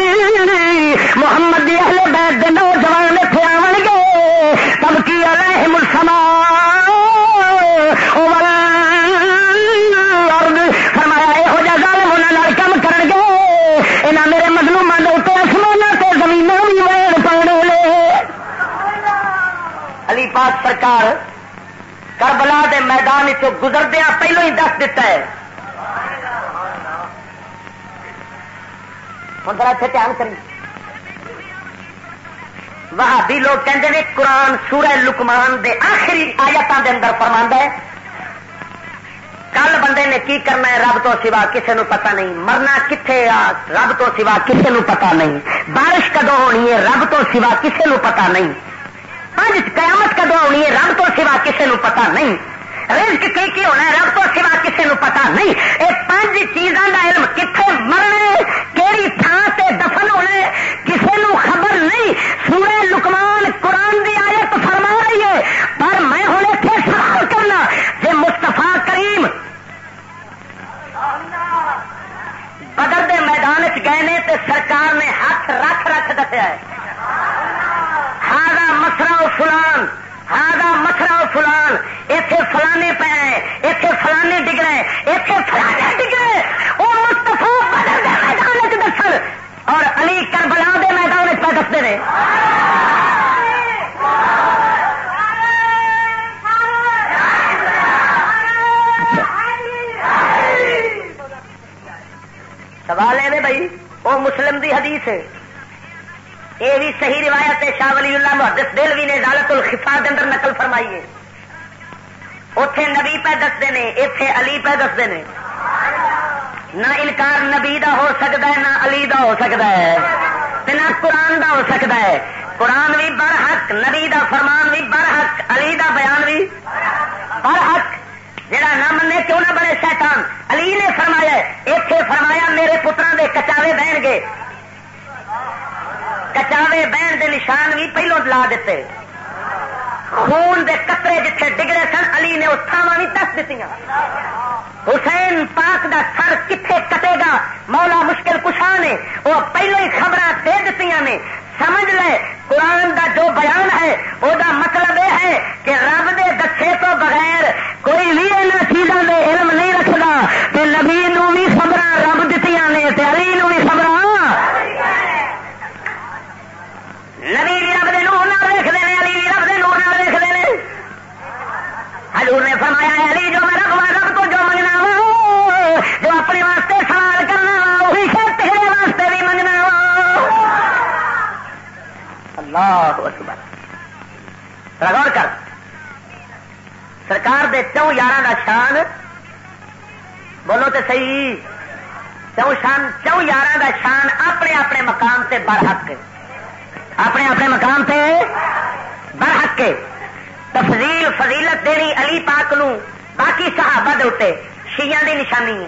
محمد دی اہل بیت دے نوجوان اتنے آن گے تب کی علیہم السلام میرے مظلوم آسمان سے زمین بھی ویڑ پڑے علی پاک سرکار کربلا دے میدان چ گزردیا پہلو ہی دس دتا ہے۔ ہوں ذرا اتنے دھیان کری۔ لوگ کہتے ہیں قرآن سورہ لکمان دے آخری آیاتوں دے اندر فرما ہے۔ کل بندے نے کی کرنا ہے رب تو سوا کسی نو پتا نہیں۔ مرنا کتنے آ؟ رب تو سوا کسی نو پتا نہیں۔ بارش کدو ہونی ہے؟ رب تو سوا کسی نو پتا نہیں۔ پانچ قیامت کدو ہونی ہے رب تو سوا کسی نو پتا نہیں۔ رزق کی کی ہونا ہے، رب تو سوا کسی نو پتا نہیں۔ یہ پانچ چیزوں کا علم کتنے مرنے کہڑی تھان سے دفن ہونے کسی نو خبر نہیں۔ سورہ لکمان قرآن دی آیت فرما رہی ہے۔ پر میں ہوں اتنے سوال کرنا جی مستفا کریم بدر دے میدان چ گئے نے تے سرکار نے ہاتھ رکھ رکھ دسیا ہے۔ مسرا فلان ہاں مسرا فلان اتے فلانے پہ اتے فلانے ڈگ رہے اتے فلانے ڈگ رہے وہ مستفا بدر دے میدان چ دس اور علی کربلا دے میدان پہ دستے ہیں سوال ہے بھائی وہ مسلم دی حدیث ہے۔ یہ بھی صحیح روایت ہے، شاہ ولی اللہ محدث دلوی نے عدالت الخفا کے اندر نقل فرمائی ہے۔ اتے نبی پہ دستے نے اتے علی پہ دستے نے۔ نہ انکار نبی دا ہو سکتا ہے، نہ علی دا ہو سکتا ہے۔ نہ قرآن دا ہو سکتا ہے۔ قرآن بھی برحق، نبی دا فرمان بھی برحق، علی دا بیان بھی برحق۔ جڑا نہ منے کیوں نہ بڑے شیطان؟ علی نے فرمایا اتے فرمایا میرے پترا دے کچاوے بہن گے۔ کچاوے بہن دے نشان بھی پہلو لا دیتے. خون دے قطرے جتھے ڈگڑے سن، علی نے اس تھاوا بھی دس دیتی حسین پاک دا سر کتنے کٹے گا؟ مولا مشکل کشا نے وہ پہلو ہی خبر دے دیتی نے. سمجھ لے، قرآن دا جو بیان ہے وہ دا مطلب یہ ہے کہ رب دے دسے تو بغیر کوئی بھی ان چیزوں دے علم نہیں رکھتا کہ نبی نو بھی خبر رب دیتی نے علی نو بھی خبر نبی بھی رب دے نور نال لکھتے ہیں علی بھی رب دے نور نال لکھتے ہیں حضور نے فرمایا، علی، جو میں رب رب تو جو منگنا وا جو اپنے واسطے سوال کرنا وہی شاید تیرے واسطے بھی منگنا وا اللہ اکبر۔ غور کر۔ سرکار دے چون یار کا شان، بولو تو صحیح چون شان چون یار کا شان اپنے اپنے مقام سے برحق۔ اپنے اپنے مقام سے برحق۔ کے تفضیل فضیلت دینی علی پاک نو، باقی صحابہ دے اتنے شیعہ دی نشانی ہے۔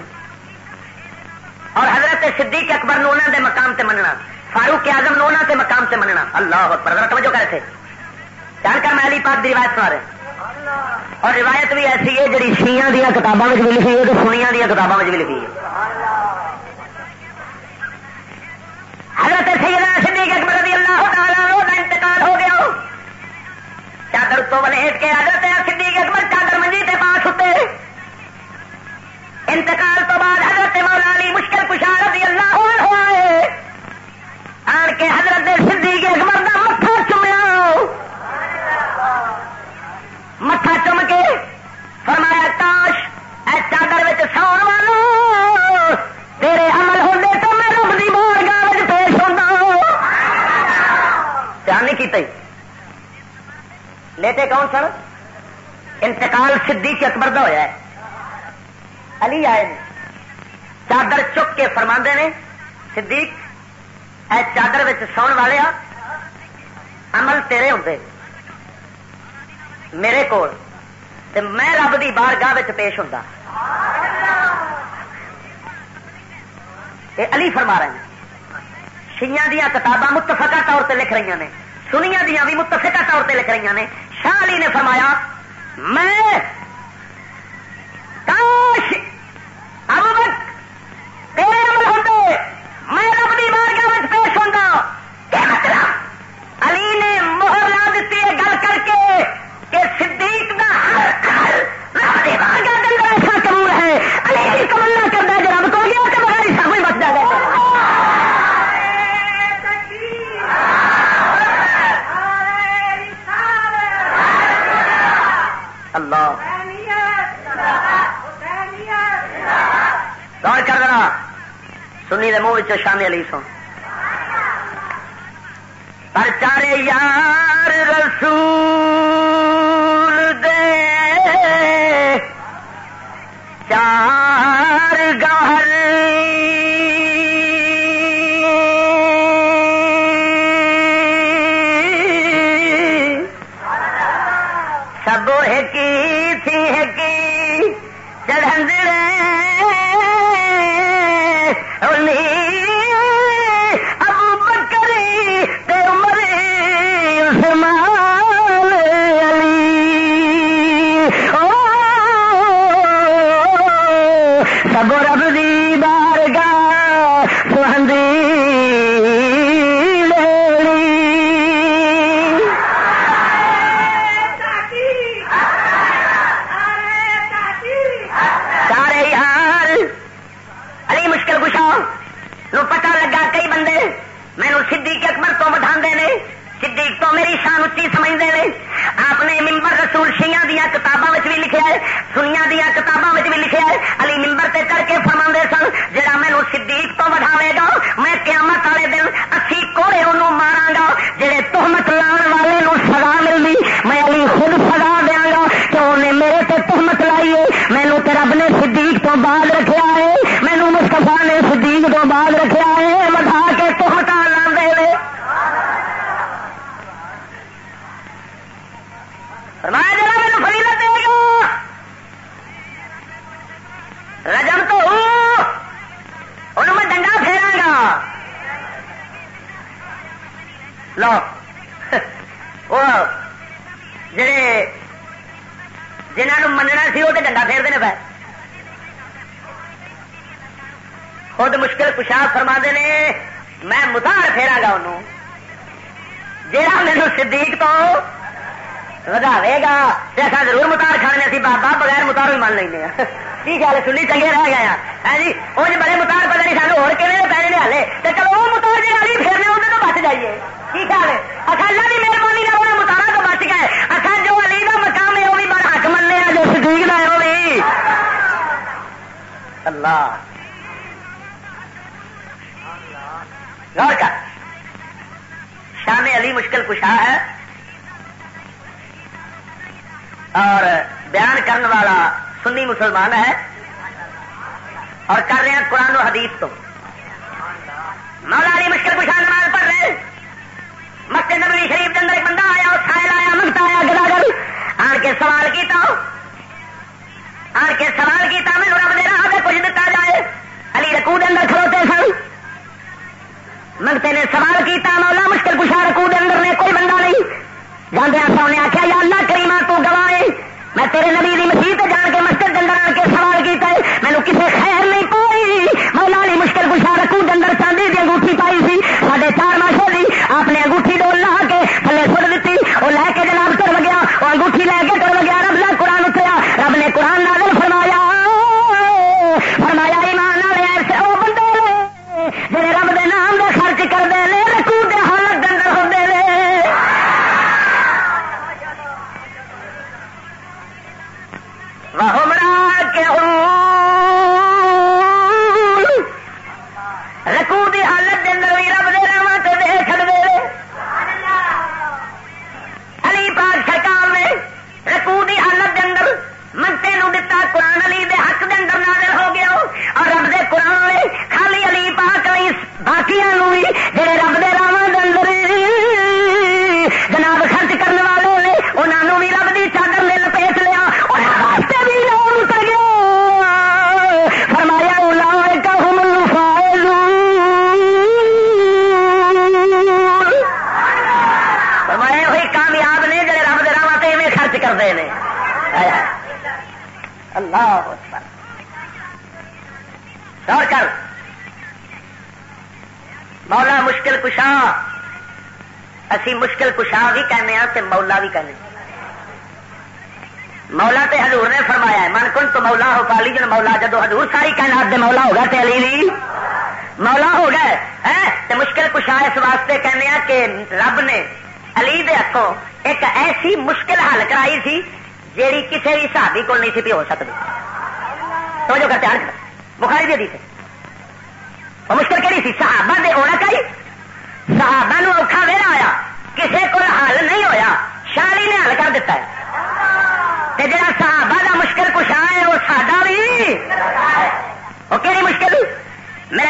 اور حضرت صدیق اکبر نو انہوں دے مقام سے مننا، فاروق اعظم نو انہوں دے مقام سے مننا۔ اللہ اکبر، ذرا توجہ کرے تھے جان کر میں علی پاک دی روایت سنا رہے اور روایت بھی ایسی ہے جی شیعہ دیا کتابوں میں بھی لکھی ہے تو سنیا دیا کتابوں میں بھی لکھی ہے۔ حضرت سیدنا صدیق اکبر رضی اللہ تعالیٰ عنہ کا انتقال ہو گیا۔ چادر تو ولیٹ کے حضرت صدیق اکبر چادر منجی کے پاس ہوتے انتقال تو بعد حضرت مولا علی مشکل کشا رضی اللہ عنہ آئے۔ آن کے حضرت صدیق اکبر کا متھا چومیا متھا چم کے فرمایا، کاش اے چادر میں ساؤن والو تیرے عمل ہوتے تو میں رب دی بارگاہ پیش ہوتا دھیان نہیں کیتا لیتے کون سر؟ انتقال صدیق اکبر دا ہوا ہے۔ علی آئے نے۔ چادر چک کے فرما نے، صدیق، اے چادر میں ساؤن والے آ، عمل تیرے ہوں میرے کو میں رب دی بارگاہ پیش ہوں یہ علی فرما رہے ہیں۔ شیعہ دیا کتاباں متفقہ طور پہ لکھ رہی ہیں۔ سنیا دیا بھی متفقہ طور پہ لکھ رہی نے شاہ علی نے فرمایا، میں کاش ابو بک تیرے عمل ہوتے، میں رب دی بارگاہ پیش ہوں کیا مطلب؟ علی نے مہر لا دیتی ہے گل کر کے کہ صدیق دا ہر گھر رب دی بارگاہ کے اللہ۔ غور کر دینا سنی دے منہ شامی علی سو پرچارے یار رسول دے۔ چار سنیا دیا کتابوں میں بھی لکھا ہے علی ممبر تے چڑھ کے فرما سن جہاں مینو صدیق تو بٹھاوے گا میں قیامت والے دن اسی کوڑے انہوں مارا گا جہے تہمت لان والے نو سزا ملتی میں علی خود سزا دیا گا کہ انہیں میرے تے تہمت لائی ہے مینو تے رب نے صدیق تو بعد رکھا ہے مینو مستفا نے صدیق تو بعد رکھا ہے بٹھا کے تہمت لاندے فرمایا جنا مینو فریلت دے گا رجم تو ہوں انہوں میں ڈنڈا پھیرا گا لو وہ جڑے سی وہ تو ڈنڈا پھیرتے ہیں پہ خود مشکل کشا فرما نے میں متار پھیرا گا انہوں جہاں میرے صدیق تو وداوے گا ایسا ضرور متار کھانے سی بابا بغیر متارو ہی مان لیں کی خیال ہے سنی چنگے رہ گئے ہیں جی وہ بڑے متار پتہ نہیں سانو اور کھے پینے ہالے تو چلو وہ متار جی علی پھیرنے ہوتے تو بچ جائیے کی خیال ہے اچھا اللہ کی مہربانی نہ انہیں متارا تو بچ گئے اچھا جو علی کا مقام ہے وہ بھی بڑا حق مننے جو صدیق کا ہے وہ بھی اللہ۔ غور کر۔ شام علی مشکل کشا ہے۔ اور بیان کرنے والا سنی مسلمان ہے۔ اور کر رہے ہیں قرآن و حدیث تو مولا علی مشکل کشا نماز پڑھ رہے۔ مسجد نبوی شریف کے اندر ایک بندہ آیا اور سائل آیا منگتا آیا، گداگر۔ آن کے سوال کیتا۔ آن کے سوال کیتا، میں رب دے کچھ دتا جائے۔ علی رکوع دے اندر کھلوتے سن۔ منگتے نے سوال کیتا، مولا مشکل کشا رکوع دے اندر نے کوئی بندہ نہیں۔ جانے ایسا انہیں آخیا یا اللہ کریما تو گواہ میں تیرے نبی دی مسیح جان کے مسجد کے اندر آ کے سوال کیتا ہے۔ مینو کسی خیر نہیں پائی مولا علی مشکل کشا رکوع دے اندر چاندی دی انگوٹھی پائی سی۔ ساڑھے چار ماشے دی آپ نے انگوٹھی ڈول لا کے تھلے سٹ دیتی۔ وہ لے کے جناب تر گیا وہ انگوٹھی لے کے مولا مشکل کشا۔ اسی مشکل کشا بھی کہنے ہیں تے مولا بھی کہنے مولا تے حضور نے فرمایا ہے، من کن تو مولا ہو پالی جن مولا، جدو حضور ساری کائنات دے مولا ہوگا تے علی بھی مولا ہو گئے، ہیں؟ تے مشکل کشا اس واسطے کہنے ہیں کہ رب نے علی دے ہاتھوں ایک ایسی مشکل حل کرائی سی جیڑی کسی بھی صحابی کو نہیں سی بھی ہو سکتی۔ تو جو کرتے ہیں۔ بخاری دے دی تھے مشکل کہڑی سی؟ صحابہ دے ہونا کئی صحابہ نو اوکھا ویلا آیا، کسے کو حل نہیں ہویا شالی نے حل کر دیتا ہے۔ تے جڑا صحابہ دا مشکل کشا ہے وہ سادہ بھی۔ وہ کیڑی مشکل میرے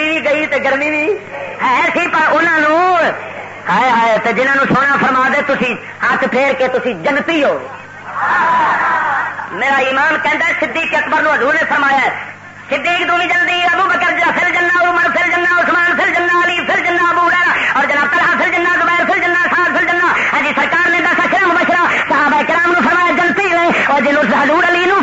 سردی بھی گئی تو گرمی بھی ہے سی، پر انہوں ہائے ہائے تو جنہوں سونا فرما دے تھی ہاتھ پھیر کے تھی جنتی ہو۔ میرا ایمان کہہ ہے، صدیق اکبر نو حضور نے فرمایا ہے، صدیق تو بھی جلدی ابو بکر جا پھر جنا عمر پھر جنا عثمان پھر جنا علی پھر جنا ابو ہریرا اور جناب طلحہ پھر جنا زبیر پھر جنا سعد پھر جنا ہاں جی سرکار نے دسا کرم مشرا صحابہ کرام نو فرمایا جلتی ہے اور جنوں حضور علی نو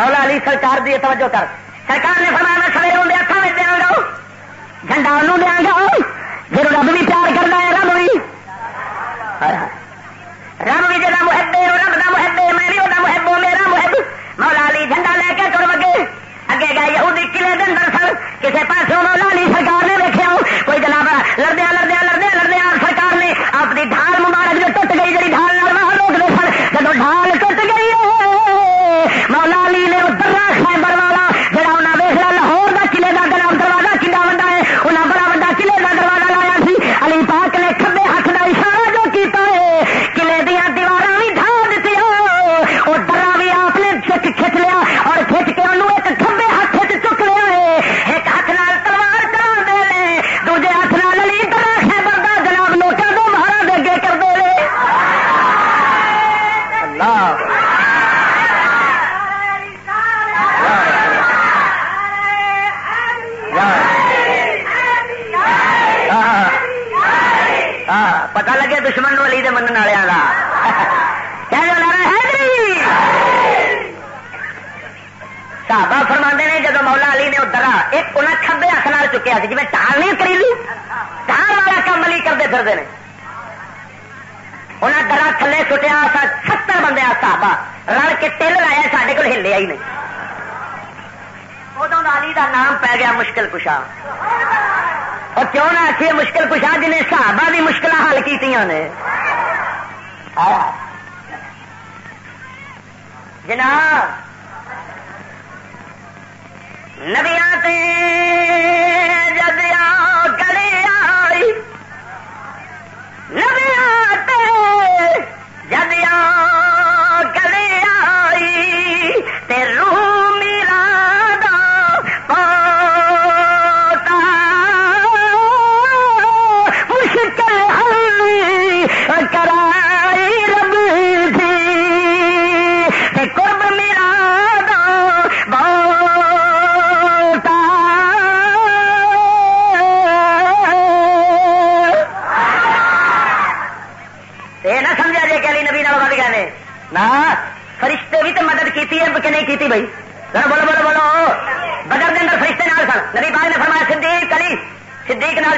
مولا علی سرکار دی توجہ کر۔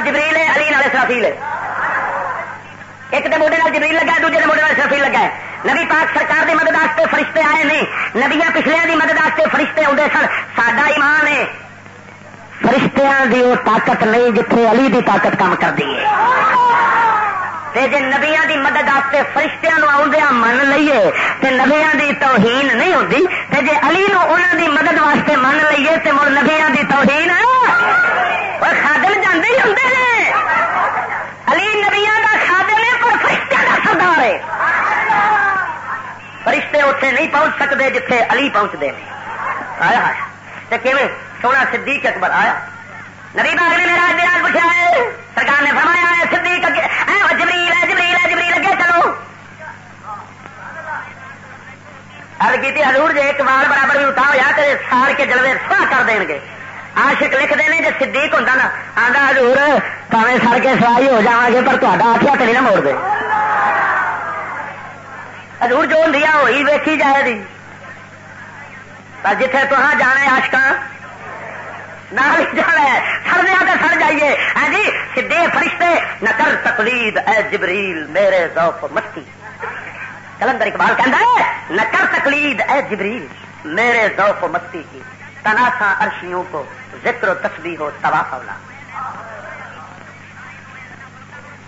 جبریل ہے، علی نال اسرافیل ہے۔ ایک دے موڈے جبریل لگا دوجے دے موڈے اسرافیل لگا ہے۔ نبی پاک سرکار دی مدد واسطے فرشتے آئے نہیں نبیا پچھلے دی مدد واسطے فرشتے آتے سن۔ ساڈا ایمان ہے۔ فرشتیاں دی وہ طاقت نہیں جتھے علی دی طاقت کام کر دی ہے جی نبیا دی مدد واسطے فرشتیاں آدھا من لیے تے نبیا دی توہین نہیں ہوتی تے جی علی نو انہوں دی مدد واسطے من لیے تے مڑ نبیا دی توہین خادم جانے ہی ہوں نے۔ علی نبیا کا خادم ہے، پر فرشتہ کا سردار ہے۔ فرشتے اتنے نہیں پہنچ سکتے جتھے علی پہنچتے ہیں آیا سونا صدیق اکبر آیا نبی باغ نے میرا دراز پوچھا ہے۔ سرکار نے فرمایا ہے، صدیق جبریل ہے جبریل ہے جبریل، اگے چلو۔ ارد کی حضور جی ایک بار برابر بھی اٹھا ہوا تو سار کے جلوے سوا کر دیں گے۔ آشک لکھتے ہیں جی صدیق ہوتا نا آدھا حضور پاوے سر کے سوائی ہو جا گے پر تا آخیا تو نہیں نہ موڑ دے حضور جو ہوں ہوئی ویکھی جائے دی پر جتھے تو جانا آشکا جانا ہے سڑنے تو سڑ جائیے ہاں جی سدھے فرشتے نہ کر تقلید اے جبریل میرے ذوق مستی کلندر اقبال کہہ ہے نہ کر تقلید اے جبریل میرے ذوق مستی کی تناسا ارشیوں کو، ذکر و تسبیح ہو تباہ ہونا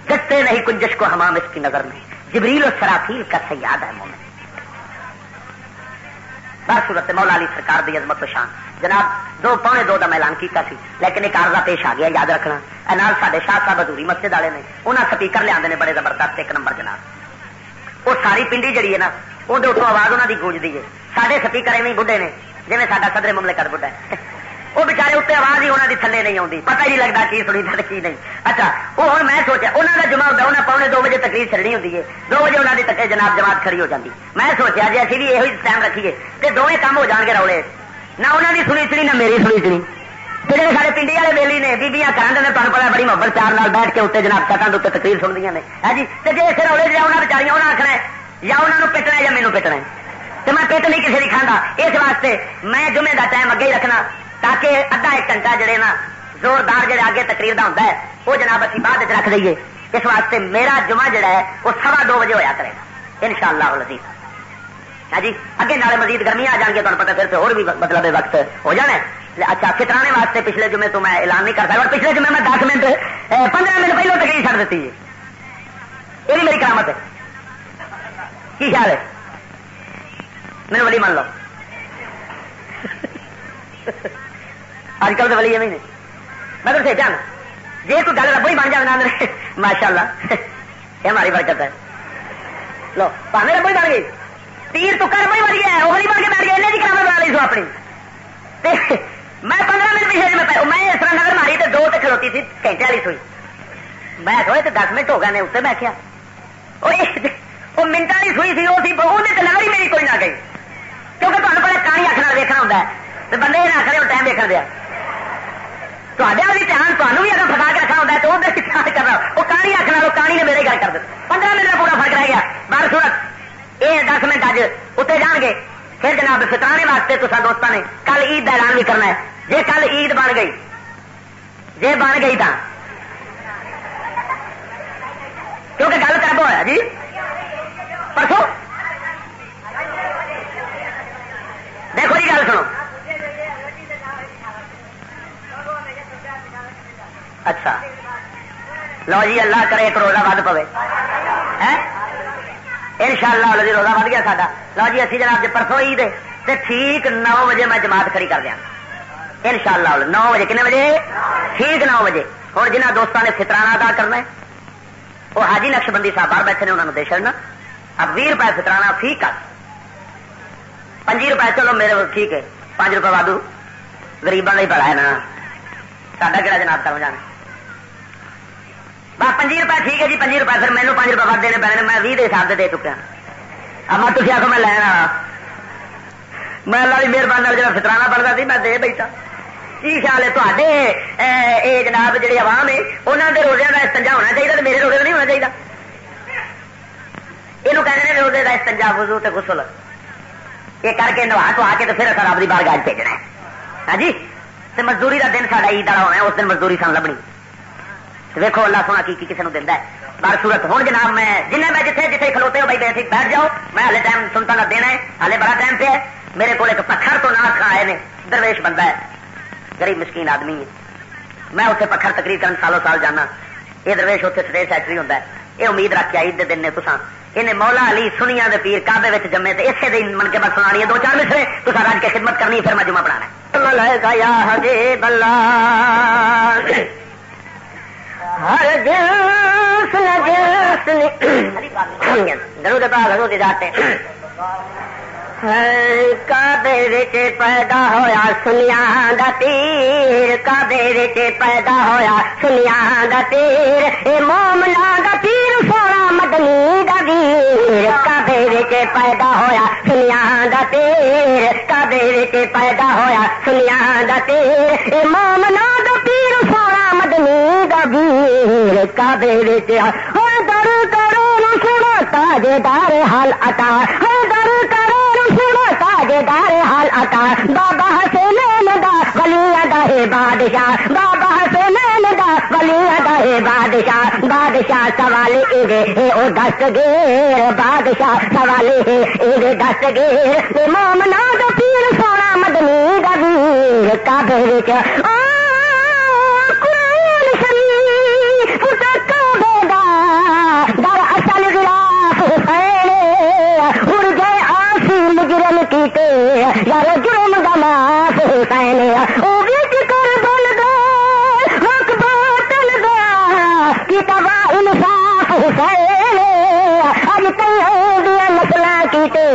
جگتے نہیں کنجش کو ہمام اس کی نظر میں۔ جبریل و سرافیل کا سیاد ہے مومن۔ بس صورت مولا علی سرکار دی عظمت و شان۔ جناب، دو پونے دو کا اعلان کیا سی، لیکن ایک عارضہ پیش آ گیا، یاد رکھنا۔ سارے شاہ صاحب ادوری مسجد والے نے انہیں سپیکر لیا بڑے زبردست ایک نمبر جناب۔ وہ ساری پنڈی جڑی ہے نا اندر اتوں آواز انہوں کی گونجتی ہے۔ سارے سپیکر ایویں بڑھے نے۔ جی سا سدرے مملے کر بڑھا [laughs] وہ بچارے اتنے آواز ہی انہوں کی تھلے نہیں آتی پتہ ہی نہیں لگتا کی سنی کی نہیں۔ اچھا وہ ہوں میں سوچا انہوں کا جمع ہوتا انہیں پونے دو بجے تکلیف چڑنی ہوتی ہے۔ دو بجے انہوں کی جناب جماعت کھڑی ہو جاتی میں سوچا جی اچھی بھی یہ ٹائم رکھیے تو دونوں کام ہو جان گے روڑے نہ انہوں کی سنی چڑی نہ میری سنی چڑی پھر جی سارے پنڈی والے ویلی نے، بیبیاں کرن نے تمہیں پتا بڑی محبت چار نال بیٹھ کے اتنے جناب کٹان کے اتنے تقریر سن دیا نے۔ ہاں جی، ہے جی تو جی اسے روڑے جا انہیں بچاریاں انہیں آخنا یا انہوں نے پٹنا یا مینو پٹنا ہے۔ تو میں پٹ نہیں کسی نہیں کھانا اس واسطے میں جمعے کا ٹائم اگے ہی رکھنا تاکہ ادھا ایک گھنٹہ جڑے نا زوردار جڑے آگے تقریر کا ہوتا ہے، وہ جناب اچھی بعد رکھ دئیے۔ اس واسطے میرا جمعہ جڑا ہے، وہ سوا دو بجے ہوا کرے گا۔ ان شاء اللہ لذیذ ہاں جی اگے نالے مزید گرمی آ جان گے تمہیں پتا پھر سے اور بھی مطلب وقت ہو جانا ہے۔ اچھا فطرانے واسطے پچھلے جمعے تو میں اعلان نہیں کر سکتا پچھلے جمعے میں دس منٹ پندرہ منٹ پہلے تقریر چڑھ دیتی ہے جی۔ یہ بھی میری کرامت ہے۔ کی خیال ہے؟ میرے بڑی مان لو اج کل تو بلی نہیں۔ میں تو سوچا جی کوئی گل ربو ہی بن جائے ماشاء اللہ یہ ہماری برکت ہے۔ لو پانے ربو ہی بن گئی۔ تیر تو کر بڑی بڑی ہے۔ وہ نہیں بن کے بیٹھ گیا۔ انہیں کرامت بنا لی سو اپنی۔ میں پندرہ منٹ پیچھے جی میں میں اس طرح نظر ماری تو دو تک کھلوتی تھی گھنٹے والی سوئی۔ میں سوئے تو دس منٹ ہو گئے اتنے بیٹھیا وہ منٹ والی سوئی سی وہ نظر ہی میری کوئی نہ گئی۔ کیونکہ تمہیں پہلے کہانی آخر دیکھنا ہوتا ہے تو بندے یہ آخر وہ ٹائم دیکھ دیا بھی دھیان تمہیں بھی اگر فسا کے رکھنا ہوتا ہے تو ادھر دھیان کرنا؟ وہ کہانی آخر وہ کہانی نے میرے گل کر دیا پندرہ منٹ کا پورا فرق رہ گیا۔ بار صورت یہ دس منٹ اج اتنے جان گے۔ پھر جناب فترانے واسطے تو دوستوں نے کل عید کا اعلان بھی کرنا ہے۔ جی کل عید بن گئی جی بن گئی تو کیونکہ گل کب ہوا جی؟ پرسوں؟ دیکھو جی گل سنو۔ اچھا۔ لو جی اللہ کرے ایک روزہ ود پوے۔ ان شاء اللہ جی روزہ ود گیا سا لو جی اسی جناب جی پرسوں عید ہے ٹھیک نو بجے میں جماعت کھڑی کر دیا ان شاء اللہ نو بجے کنے بجے؟ ٹھیک نو بجے۔ ہوں جنہ دوستوں نے فطرانہ ادا کرنا ہے، وہ حاجی نقش بندی صاحب باہر بیٹھے نے انہوں نے دے چڑنا اب بھی روپئے فطرانہ فی کر۔ پنجی روپئے چلو میرے ٹھیک ہے۔ پانچ روپئے وادو۔ گریبان نہیں ہے نا۔ ساڈا کہڑا جناب کرو جانا۔ بس پنجی روپئے ٹھیک ہے جی پنجی روپئے پھر مینو پانچ روپئے ود دینے پڑے میں بھی حساب سے دے چکا۔ اب تھی آخو میں لینا میں اللہ کی مہربانی جا فطرانہ بنتا سی، میں دے بیٹھا۔ کی خیال ہے تے جناب جی عوام ہے انہوں کے روزے کا استنجا ہونا چاہیے میرے روزے کا نہیں ہونا چاہیے یہ کہنے روزے کا استنجا وزو تے غسل۔ یہ کر کے نوا تو آ کے تو پھر اصل اپنی بار گاج بھیجنا ہے۔ ہاں جی؟ تو مزدوری کا دن ساڈا عید والا ہونا ہے، اس دن مزدوری سان لبنی۔ ویکو اللہ سونا کی کسی نے دینا ہے۔ بار صورت ہوں جناب میں جن میں جتنے جتنے کھلوتے ہو بھائی بیٹھ بیٹھ جاؤ۔ میں ہلے ٹائم سنتا نہ دینا ہے ہلے بڑا ٹائم پہ ہے۔ میرے کو ایک پتھر تو نہ آئے نے، درویش بندہ ہے۔ غریب مسکین آدمی ہے۔ میں اتنے پتھر تقریر کرن سالوں سال جانا۔ یہ درویش اتنے سٹیج سیکٹری ہوتا ہے۔ یہ امید رکھا عید دن نے تسان انہیں مولا علی سنیا دے پیر کابے میں جمے تو اسی دن من کے بعد سنانی ہے دو چار مصرے تو رج کے خدمت کرنی پھر میں جمعہ پڑھانا ہر جنس گرو کے پاس گرو کے جاتے کابے پیدا ہویا سنیا دا پیر کابے پیدا ہویا سنیا دا پیر۔ اے مومنا دا پیر سونا مدنی دا ویر کابے پیدا ہویا سنیا دا پیر کابے پیدا ہویا سنیا دا پیر اے مومنا دا پیر سونا مدنی دا ویر کابے ہر در کرو سنا تاجے دار حال اٹا ہر در کرو تاجدار حال عطا بابا حسین دا ولی ادا ہے بادشاہ بابا ولی ادا ہے بادشاہ بادشاہ سوال ایگے ہے او دستگیر بادشاہ سوال ہے ایگے دستگیر امام ناد پیر سونا مدنی دا ویر کعبے وچ قرآن شریف کعبے دا در اصل غلاف حسین ہر گئے آسی مجرم کیتے یار جرم دا معاف حسین او جی دا کتابا انصاف حسین اج تیوں دیا مسئلہ کیتے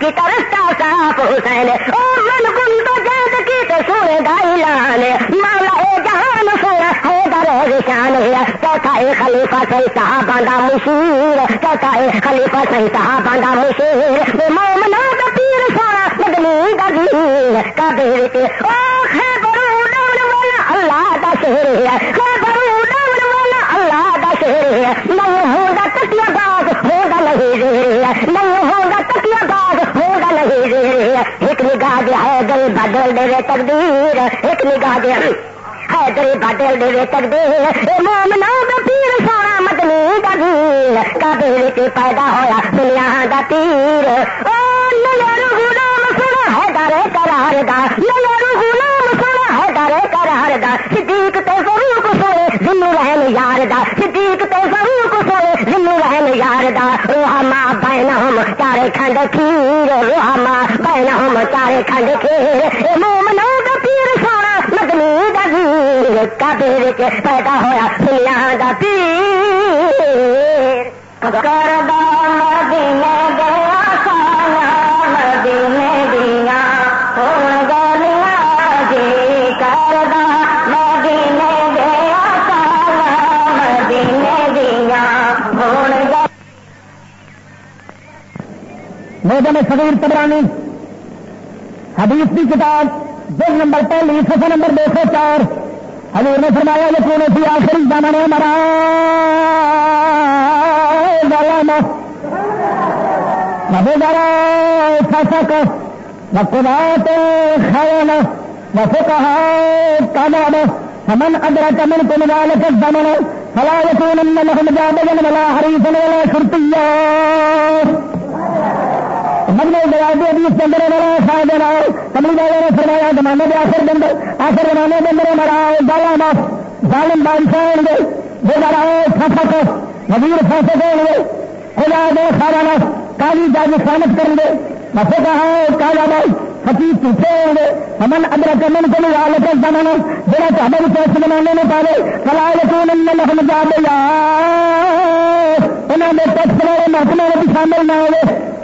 کتا رستہ صاف حسین او من گن تو جاد کیتے سونے دا اعلان مولا اے جہان سونا ہے، در شان ہے۔ چوتھا اے خلیفہ صحیح صحابہ دا مشیر۔ چوتھا اے خلیفہ صحیح صحابہ دا مشیر۔ اے مومنا دا پیر سونا مدنی دا دین کعبے وچ، او خیبر والا اللہ دا شہر ہے خیبر ڈول والا اللہ دا شہر ہے نہیں ہوگا تکیا باز، ہوگا نہیں نہیں ہوگا تکیا باز، ہوگا نہیں ایک نگاہ دے ہے دل بدل دے تقدیر، ایک نگاہ دے حیدری بدل دے تقدیر۔ مومنا پیر سونا مدنی دا دین کعبے وچ پیدا ہویا دنیا دا پیر او نظر غلام سنا حیدر قرار دا نظر غلام سنا حیدر قرار دا۔ صدیق تے فاروق سوئے ذمہ رہن یار دا، صدیق تے فاروق سوئے ذمہ رہن یار دا روح روحما بینہم چارے کھنڈ کھیر روح روحما بینہم چارے کھنڈ کھیر۔ اے مومنا دا پیر سونا مدنی دا دین کعبے وچ پیدا ہویا، دنیا دا پیر۔ کردا مدینے گیا سایا مدینے موجم صغیر تبرانی، حدیث کی کتاب دل نمبر پہلی سفر نمبر دو سو چار۔ حضور نے فرمایا، یہ کون سی آخری زمانے مرا؟ گانا نبی دارا فسق۔ وقضات خیان وفقها كذب فمن أدرك منكم ذلك الزمن، فلا يكونن لهم جابجا ولا حريصا ولا شرطيا محمد مجمع جواب حدیث کے اندر میرا فائدہ نہ کملی والے نے فرمایا، زمانے کے آخر کے اندر، آخر زمانے کے اندر ہمارا گالا ماف ظالم بادشاہ ہوں گے جو ہمارا فسق وزیر فاسق ہوں گے، خدا دے سارا نف کالی جاج خیانت کریں گے مسے کہا کالا بھائی حقیق پیچھے ہوں گے ہمن ادر کمن کو لال کر زمانا جڑا چاہے کیسے زمانے میں پالے کلال کو لحم جا دیا انہوں نے ٹیکس والے محکمے میں بھی شامل نہ ہوئے۔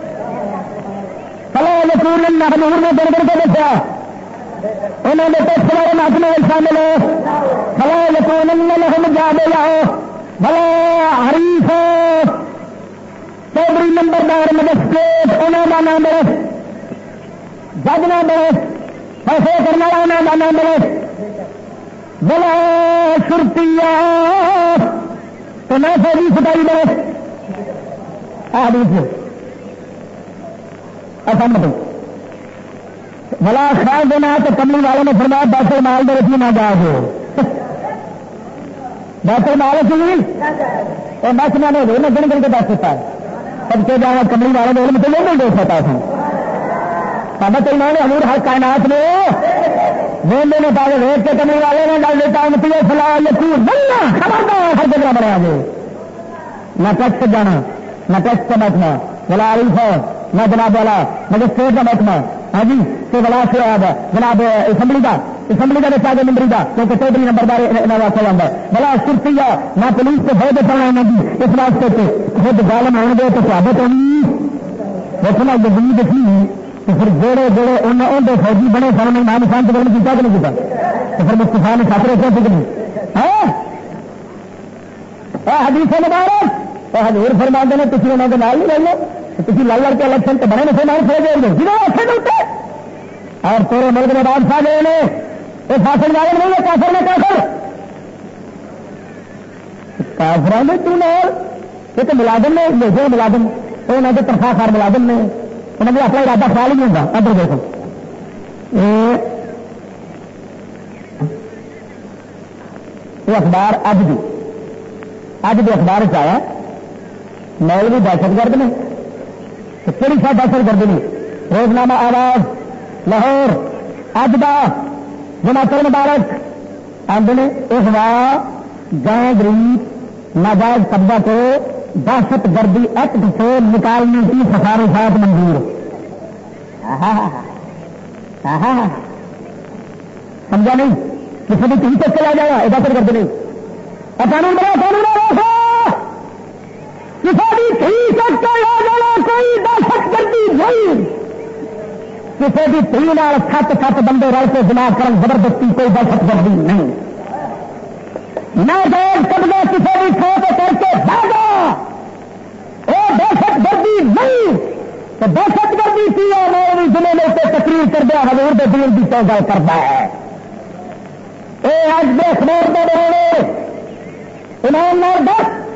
فلا یقول حضور نے بڑھ بڑھ کے دسیا۔ انہوں نے ٹیکس والے محکمے میں شامل ہو فلا یقول لحم جا دیا بھلا حریف چودھری نمبردار مجسٹریٹ، انہوں کا نام بڑے جج نہ بڑے فیصلے کرنے والا انہوں کا نام بڑے بلا سرتیا تو میں فوجی سپاہی بڑے آدمی سے اصمت بلا خیال دینا تو کملی والے نے فرمایا بیٹھے مال دے رکھی نہ جا دو بیٹھے مال رکھی بس میں نے گن گن کے دس دیتا سب کے جانا کملی والے نے مجھے نہیں دے سکتا تھا۔ سب تو انہوں نے ہمور ہر کائنات میں ویلے نے پاگے ویٹ کے کملی والے نے ڈال دیتا ان مٹی فلا یقین بننا خبردار، ہر جگہ بڑے آگے نہ ٹیکس جانا، نہ ٹیکس کا بیٹھنا۔ بلا عریف ہے نہ جناب والا مگر اسٹیٹ کا بیٹھنا ہاں جی تو بلا سے جناب اسمبلی کا اسمبلی کا بچا دے ممبری کا کیونکہ چودھری نمبر بارے واقع جاتا ہے۔ بلا کرسی ہے، نہ پولیس سے فوج پڑنا ہے جی اس واسطے سے خود ظالم آن گے تو سوادت ہونی۔ دیکھنا زمین دیکھی تو پھر جوڑے جوڑے ان فوجی بنے سر میں نام شانت کرنے کی کیا نہیں کیا تو پھر مستفا نے چھاپے رکھا کہ نہیں۔ ہاں؟ حدیث مبارک۔ حضور فرما نے کسی انہوں کے نال نہیں لے لو تھی لڑ لڑ کے الیکشن تو بڑے مسلمان کھڑے گئے جنہوں نے اٹھے۔ اور تیرے ملک میں بادشاہ گئے نے۔ یہ فاصل والے نہیں ہے کافر میں کافر۔ کافر میں تو نال؟ یہ تو ملازم نے لوگوں ملازم۔ وہ نہ تو تنخواہ خار ملازم نے انہوں نے اپنا ارادہ خیال ہی نہیں ہوگا ادھر دیکھو۔ یہ اخبار اج بھی اج بھی اخبار چایا مول بھی دہشت گرد نے کہڑی شاید دہشت گرد نے روزنامہ آواز، لاہور اج کا جماعت مبارک. آدھے اس اخبار گائے گریب ناجائز قبضہ کو دہشت گردی ایکٹ سے نکالنے کی سفارشات منظور. سمجھا نہیں؟ کسی بھی تین تک چلا جائے گا یہ دہشت گرد نہیں قانون بنا قانون بنا کسی بھی تین تک جانا کوئی دہشت گردی نہیں کسی بھی تین سات سات بندے رل کے جمع کر زبردستی کوئی دہشت گردی نہیں۔ نہ دور قبضہ کسی بھی تھان پہ کر کے بھاگا وہ دہشت گردی نہیں۔ تو دہشت گردی کی ہے، میں بھی ضلع میں اسے تقریر کر دیا، حضور دے دین کی توجہ کرتا ہے۔ اے آج دے اخبار دے رہے۔ امام نار دس۔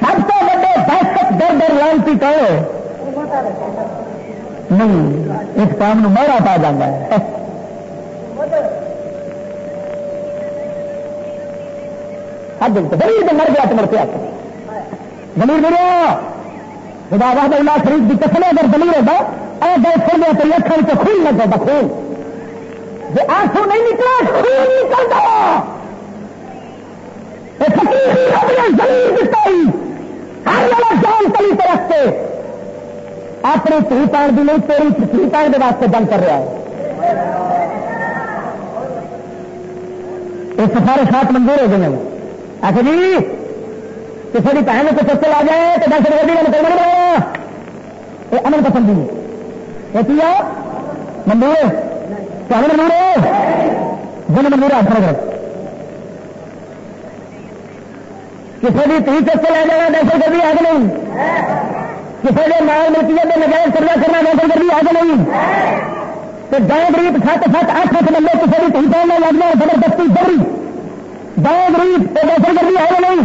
سب سے بڑے دہشت گرد اور لانتی کہو نہیں، اس کام میں پا جانا ہے۔ اب غریب مر گیا تو مرتے آتے زمین میرے خدا واحد اللہ شریف کی قسم اگر زمین ہوتا، اے گئے چھوڑ دیا تیری اکھان سے خون لگ جاتا خون۔ جو آنسو نہیں نکلا، خون نکل گیا زمین دکھائی والا جان تلی پہ رکھتے اپنی تھی پان بھی نہیں، تیری تھی پان کے واسطے جنگ کر رہا ہے۔ یہ سفارشات منظور ہو گئے اچھا جی کسی بھی بہن کو چکر آ جائے تو دس روپئے کا نکل بنایا یہ امن پسندی ہے کیا؟ منظور تو ہمیں منظور ہے؟ جن منظور ہے۔ کر کسی بھی تھی چکر لے جانا دہشت گردی آگ نہیں۔ کسی نے مال ملکیت میں نجائز قبضہ کرنا دہشت گردی آگ نہیں۔ تو گاؤں گریب سات سات آٹھ آٹھ بندے کسی بھی تھی پہننے لگ جائے زبردستی ڈری گاؤں گریب تو دہشت گردی آگ نہیں۔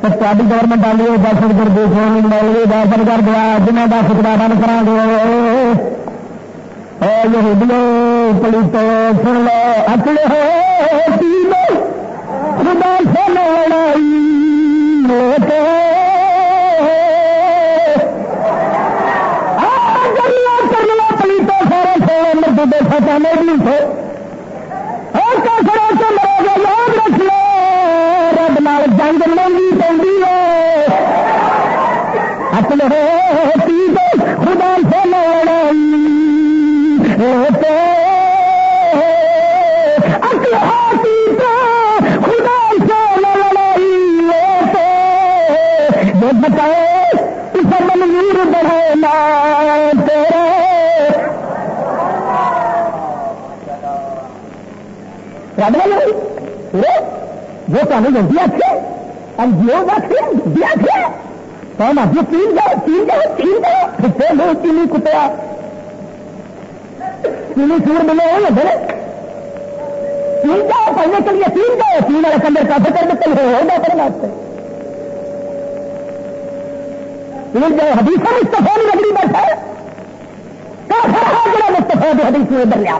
تو تاری گورنمنٹ والی دہشت گردی کون مولوی دہشت گرد آ جنہیں کا فتوا بند کرا دو یہ پلیٹو سن لو اکلے ہو تین خدا لڑائی سارے سارے مرد دیکھا نہیں تھے اور کیسے سے مرو گے یاد رکھ لو رب نال جنگ مہنگی پی ہے اصل ہوتی تو خدا سے لڑائی بتائے اسے منظور بڑھانا تیرے رب لڑائی وہ تمہیں جلدی آتے این جی او آتے جلدی آتے کون آپ تین جاؤ تین جاؤ تین جاؤ کتے لو تین کتیا تین سور ملے ہو لگے تین جاؤ پڑھنے کے لیے تین جاؤ تین والے کمرے کافی کر دیتے ہو ہوگا پڑھنے واسطے۔ تین جاؤ حدیث مستفا نہیں لگڑی بیٹھا ہے جڑا مستفا کی حدیث میں ادھر لیا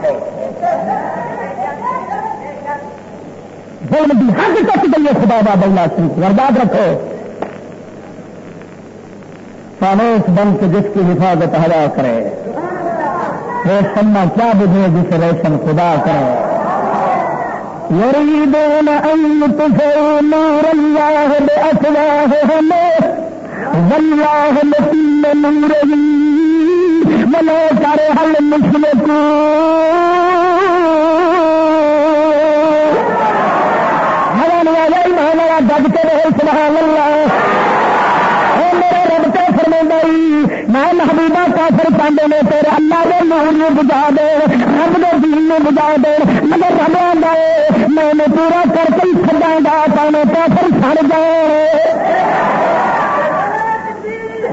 ظلم کی حد تک گئی خدا بابا اللہ برداد رکھو، خاموش بن کے جس کی حفاظت ہرا کرے۔ وہ سما کیا بجے جس روشن خدا کرے۔ يريدون أن يطفئوا نور الله بأفواههم والله متم نوره ولو كره المشركون ہوا رہے، سبحان اللہ. میرے رب کے فرما میں محبوبہ کافر پاندے نے، تیرے اللہ کے نور بجا دے، رب کے دین بجا دے، مگر رب آدھا میں نے پورا کر کے سجا گا پانے کافر سڑ جائے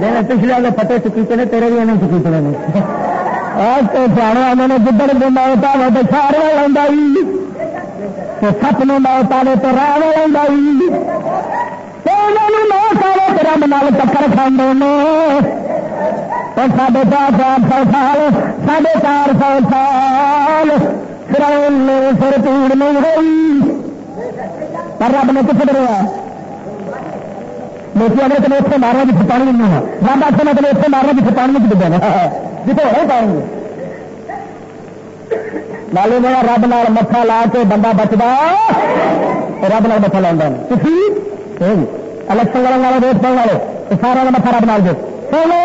پچھلے والے پتے چکیتے نے تیرے بھی انہیں چکیتے نے۔ آج تو سیاح آنے نے جدڑ کے موت آئے تو سارے لائی تو سپ نے موت آئے تو راہ لائی موت آئے تو رب نال چکر کھانے اور ساڑھے چار چار سو سال ساڑھے چار سو سال پھر سر پیڑ نہیں ہوئی۔ پر رب نے کتنے رہا موتی اگر تمہیں اتنے مارنا جیسے پانی نہیں ہے۔ رب آخر میں تمہیں اتنے مارنا جیسے پانی نہیں ڈبا جیسے ہو پاؤں گے نالے میں رب نال متھا لا کے بندہ بچتا رب نال متھا لا کسی الیکشن لڑنے والے ووٹ پاؤں والے سارا متھا رب نال دے۔ چلو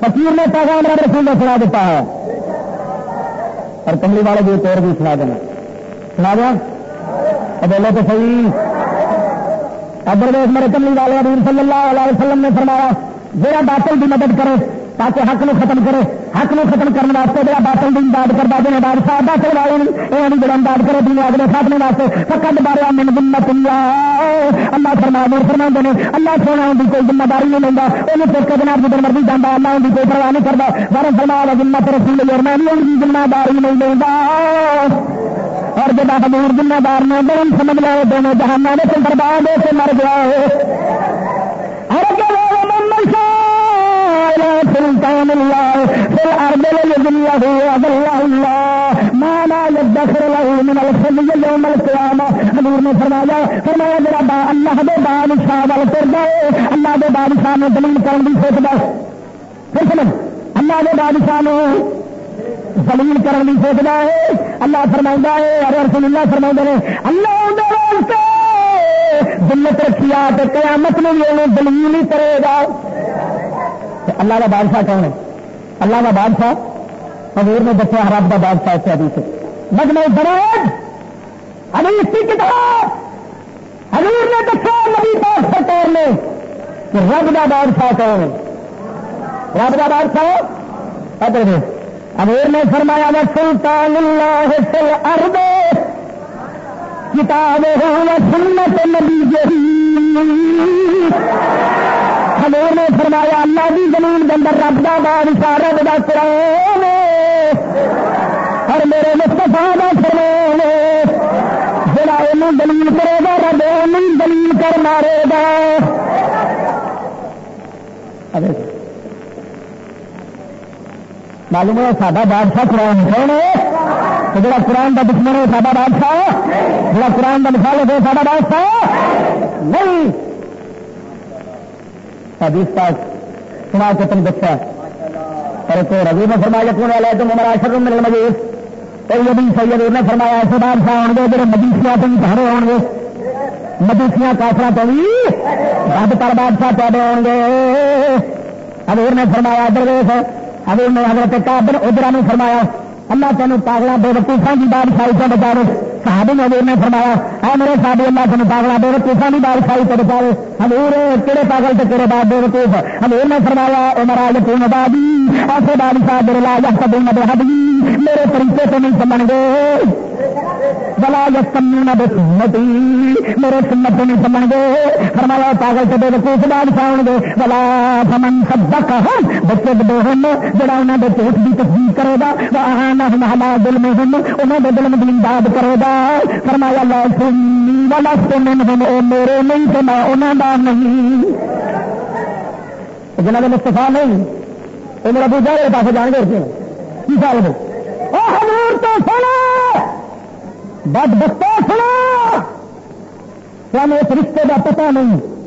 فقیر نے پیغام رب رسول نے سنا دیتا ہے۔ اور کملی والے بھی ایک اور بھی سنا دینا۔ سنا دیا؟ بولو تو صحیح۔ ادھر دیکھ میرے کملی والے ابیر صلی اللہ علیہ وسلم نے فرمایا جہاں باطل کی مدد کرے تاکہ حق نو ختم کرے. حق نو ختم کرنے واسطے جہاں باطل کی امداد کرتا جنہیں بادشاہ باطل والے یہ جڑا امداد کرے دین اگلے ساتھ واسطے. فقط بارے من بنت اللہ اللہ فرما مور فرما نے اللہ سونا ان کی کوئی ذمہ داری نہیں لینا وہ چک جناب جدھر مرضی جانا اللہ ان کی کوئی پرواہ نہیں کرتا. بارہ فرما ذمہ رسول اور میں ان کی ذمہ داری نہیں لینا اور جب حضور ذمہ دار نے دن سمجھ لو دونوں جہانا نے سے برباد ہو کے مر گیا سلطان اللہ پھر ارد اللہ اللہ۔ مانا دخر له من الخزي يوم القيامة حضور نے فرمایا فرمایا میرا با اللہ دے بادشاہ وال تر جائے۔ اللہ دے بادشاہ نے دلیل کرن دی سوچدا پھر سمجھ۔ اللہ دے بادشاہ نے دلیل کرن دی سوچدا ہے۔ اللہ فرماوندا ہے، اور رسول اللہ فرماوندے نے، اللہ دے واسطے جنت رکھیا قیامت میں بھی انہیں دلیل ہی کرے گا۔ اللہ کا بادشاہ کون ہے؟ اللہ کا بادشاہ؟ حضور نے دسیا، رب کا بادشاہ سے ابھی مجمع دراز حدیث کی کتاب۔ حضور نے دسیا نبی پاک سرکار نے کہ رب کا بادشاہ کون ہے؟ رب کا بادشاہ؟ ادھر حضور نے فرمایا وہ سلطان اللہ فل ارد کتاب ہو سنت نبی جہی حضور نے فرمایا اللہ کی زمین کے اندر رب کا بادشاہ، رب کا قرآن اور میرے مستفا کا فرمان جڑا یہ دلیل کرے گا، رب ان دلیل کر مارے گا. معلوم ہے سا بادشاہ قرآن کون ہے؟ جڑا قرآن کا دشمن ہے سا بادشاہ جڑا قرآن کا مثال ہے سا بادشاہ نہیں! حدیث پاک سنا کے تم دسا اور تو ربی میں فرمایا کون والا ہے تم ہمارا شروع میں مجید کوئی ابھی سید نے فرمایا، ایسے بادشاہ ہو گے جڑے مدیسیاں تو بھی گھر ہو گے۔ مدیسیاں کافر تو بھی بد پر بادشاہ پیدے ہو گے۔ حضور نے فرمایا درویش حضور نے حضرت کابر ادھر نے فرمایا، اللہ تین پاگلا بے وقوفا کی بادشاہی سے بچا رہے صحابی نے حضور نے فرمایا، اے میرے صحابی، اللہ تین پاگلا بے وقوفا کی بادشاہی سے بچا رہے حضور کہڑے پاگل تو کہڑے بات بے وقوف حضور نے فرمایا، عمر آج تین بادی ایسے بادشاہ میرے لا جب کبھی نہ میرے طریقے سے نہیں سمجھ گئے بلا جب کمی نہ سنتی میرے سنت نہیں سمجھ گے فرمایا، پاگل سے بے وقوف بادشاہ ہو گے بلا سمن سب کا بچے بڑے ہن جڑا انہوں نے پیٹ کی تصدیق کرے گا. حلا دل میں ہن انہوں نے دل میں امداد کرے گا. فرمایا، لا سنی والا سنن ہن او میرے نہیں تو میں انہوں کا نہیں. جنہوں نے مستفا نہیں. وہ میرا بوجھا میرے پاس جان گے مثال میں او حضور تو سنا بد بتا سنا! سن اس رشتے کا پتا نہیں۔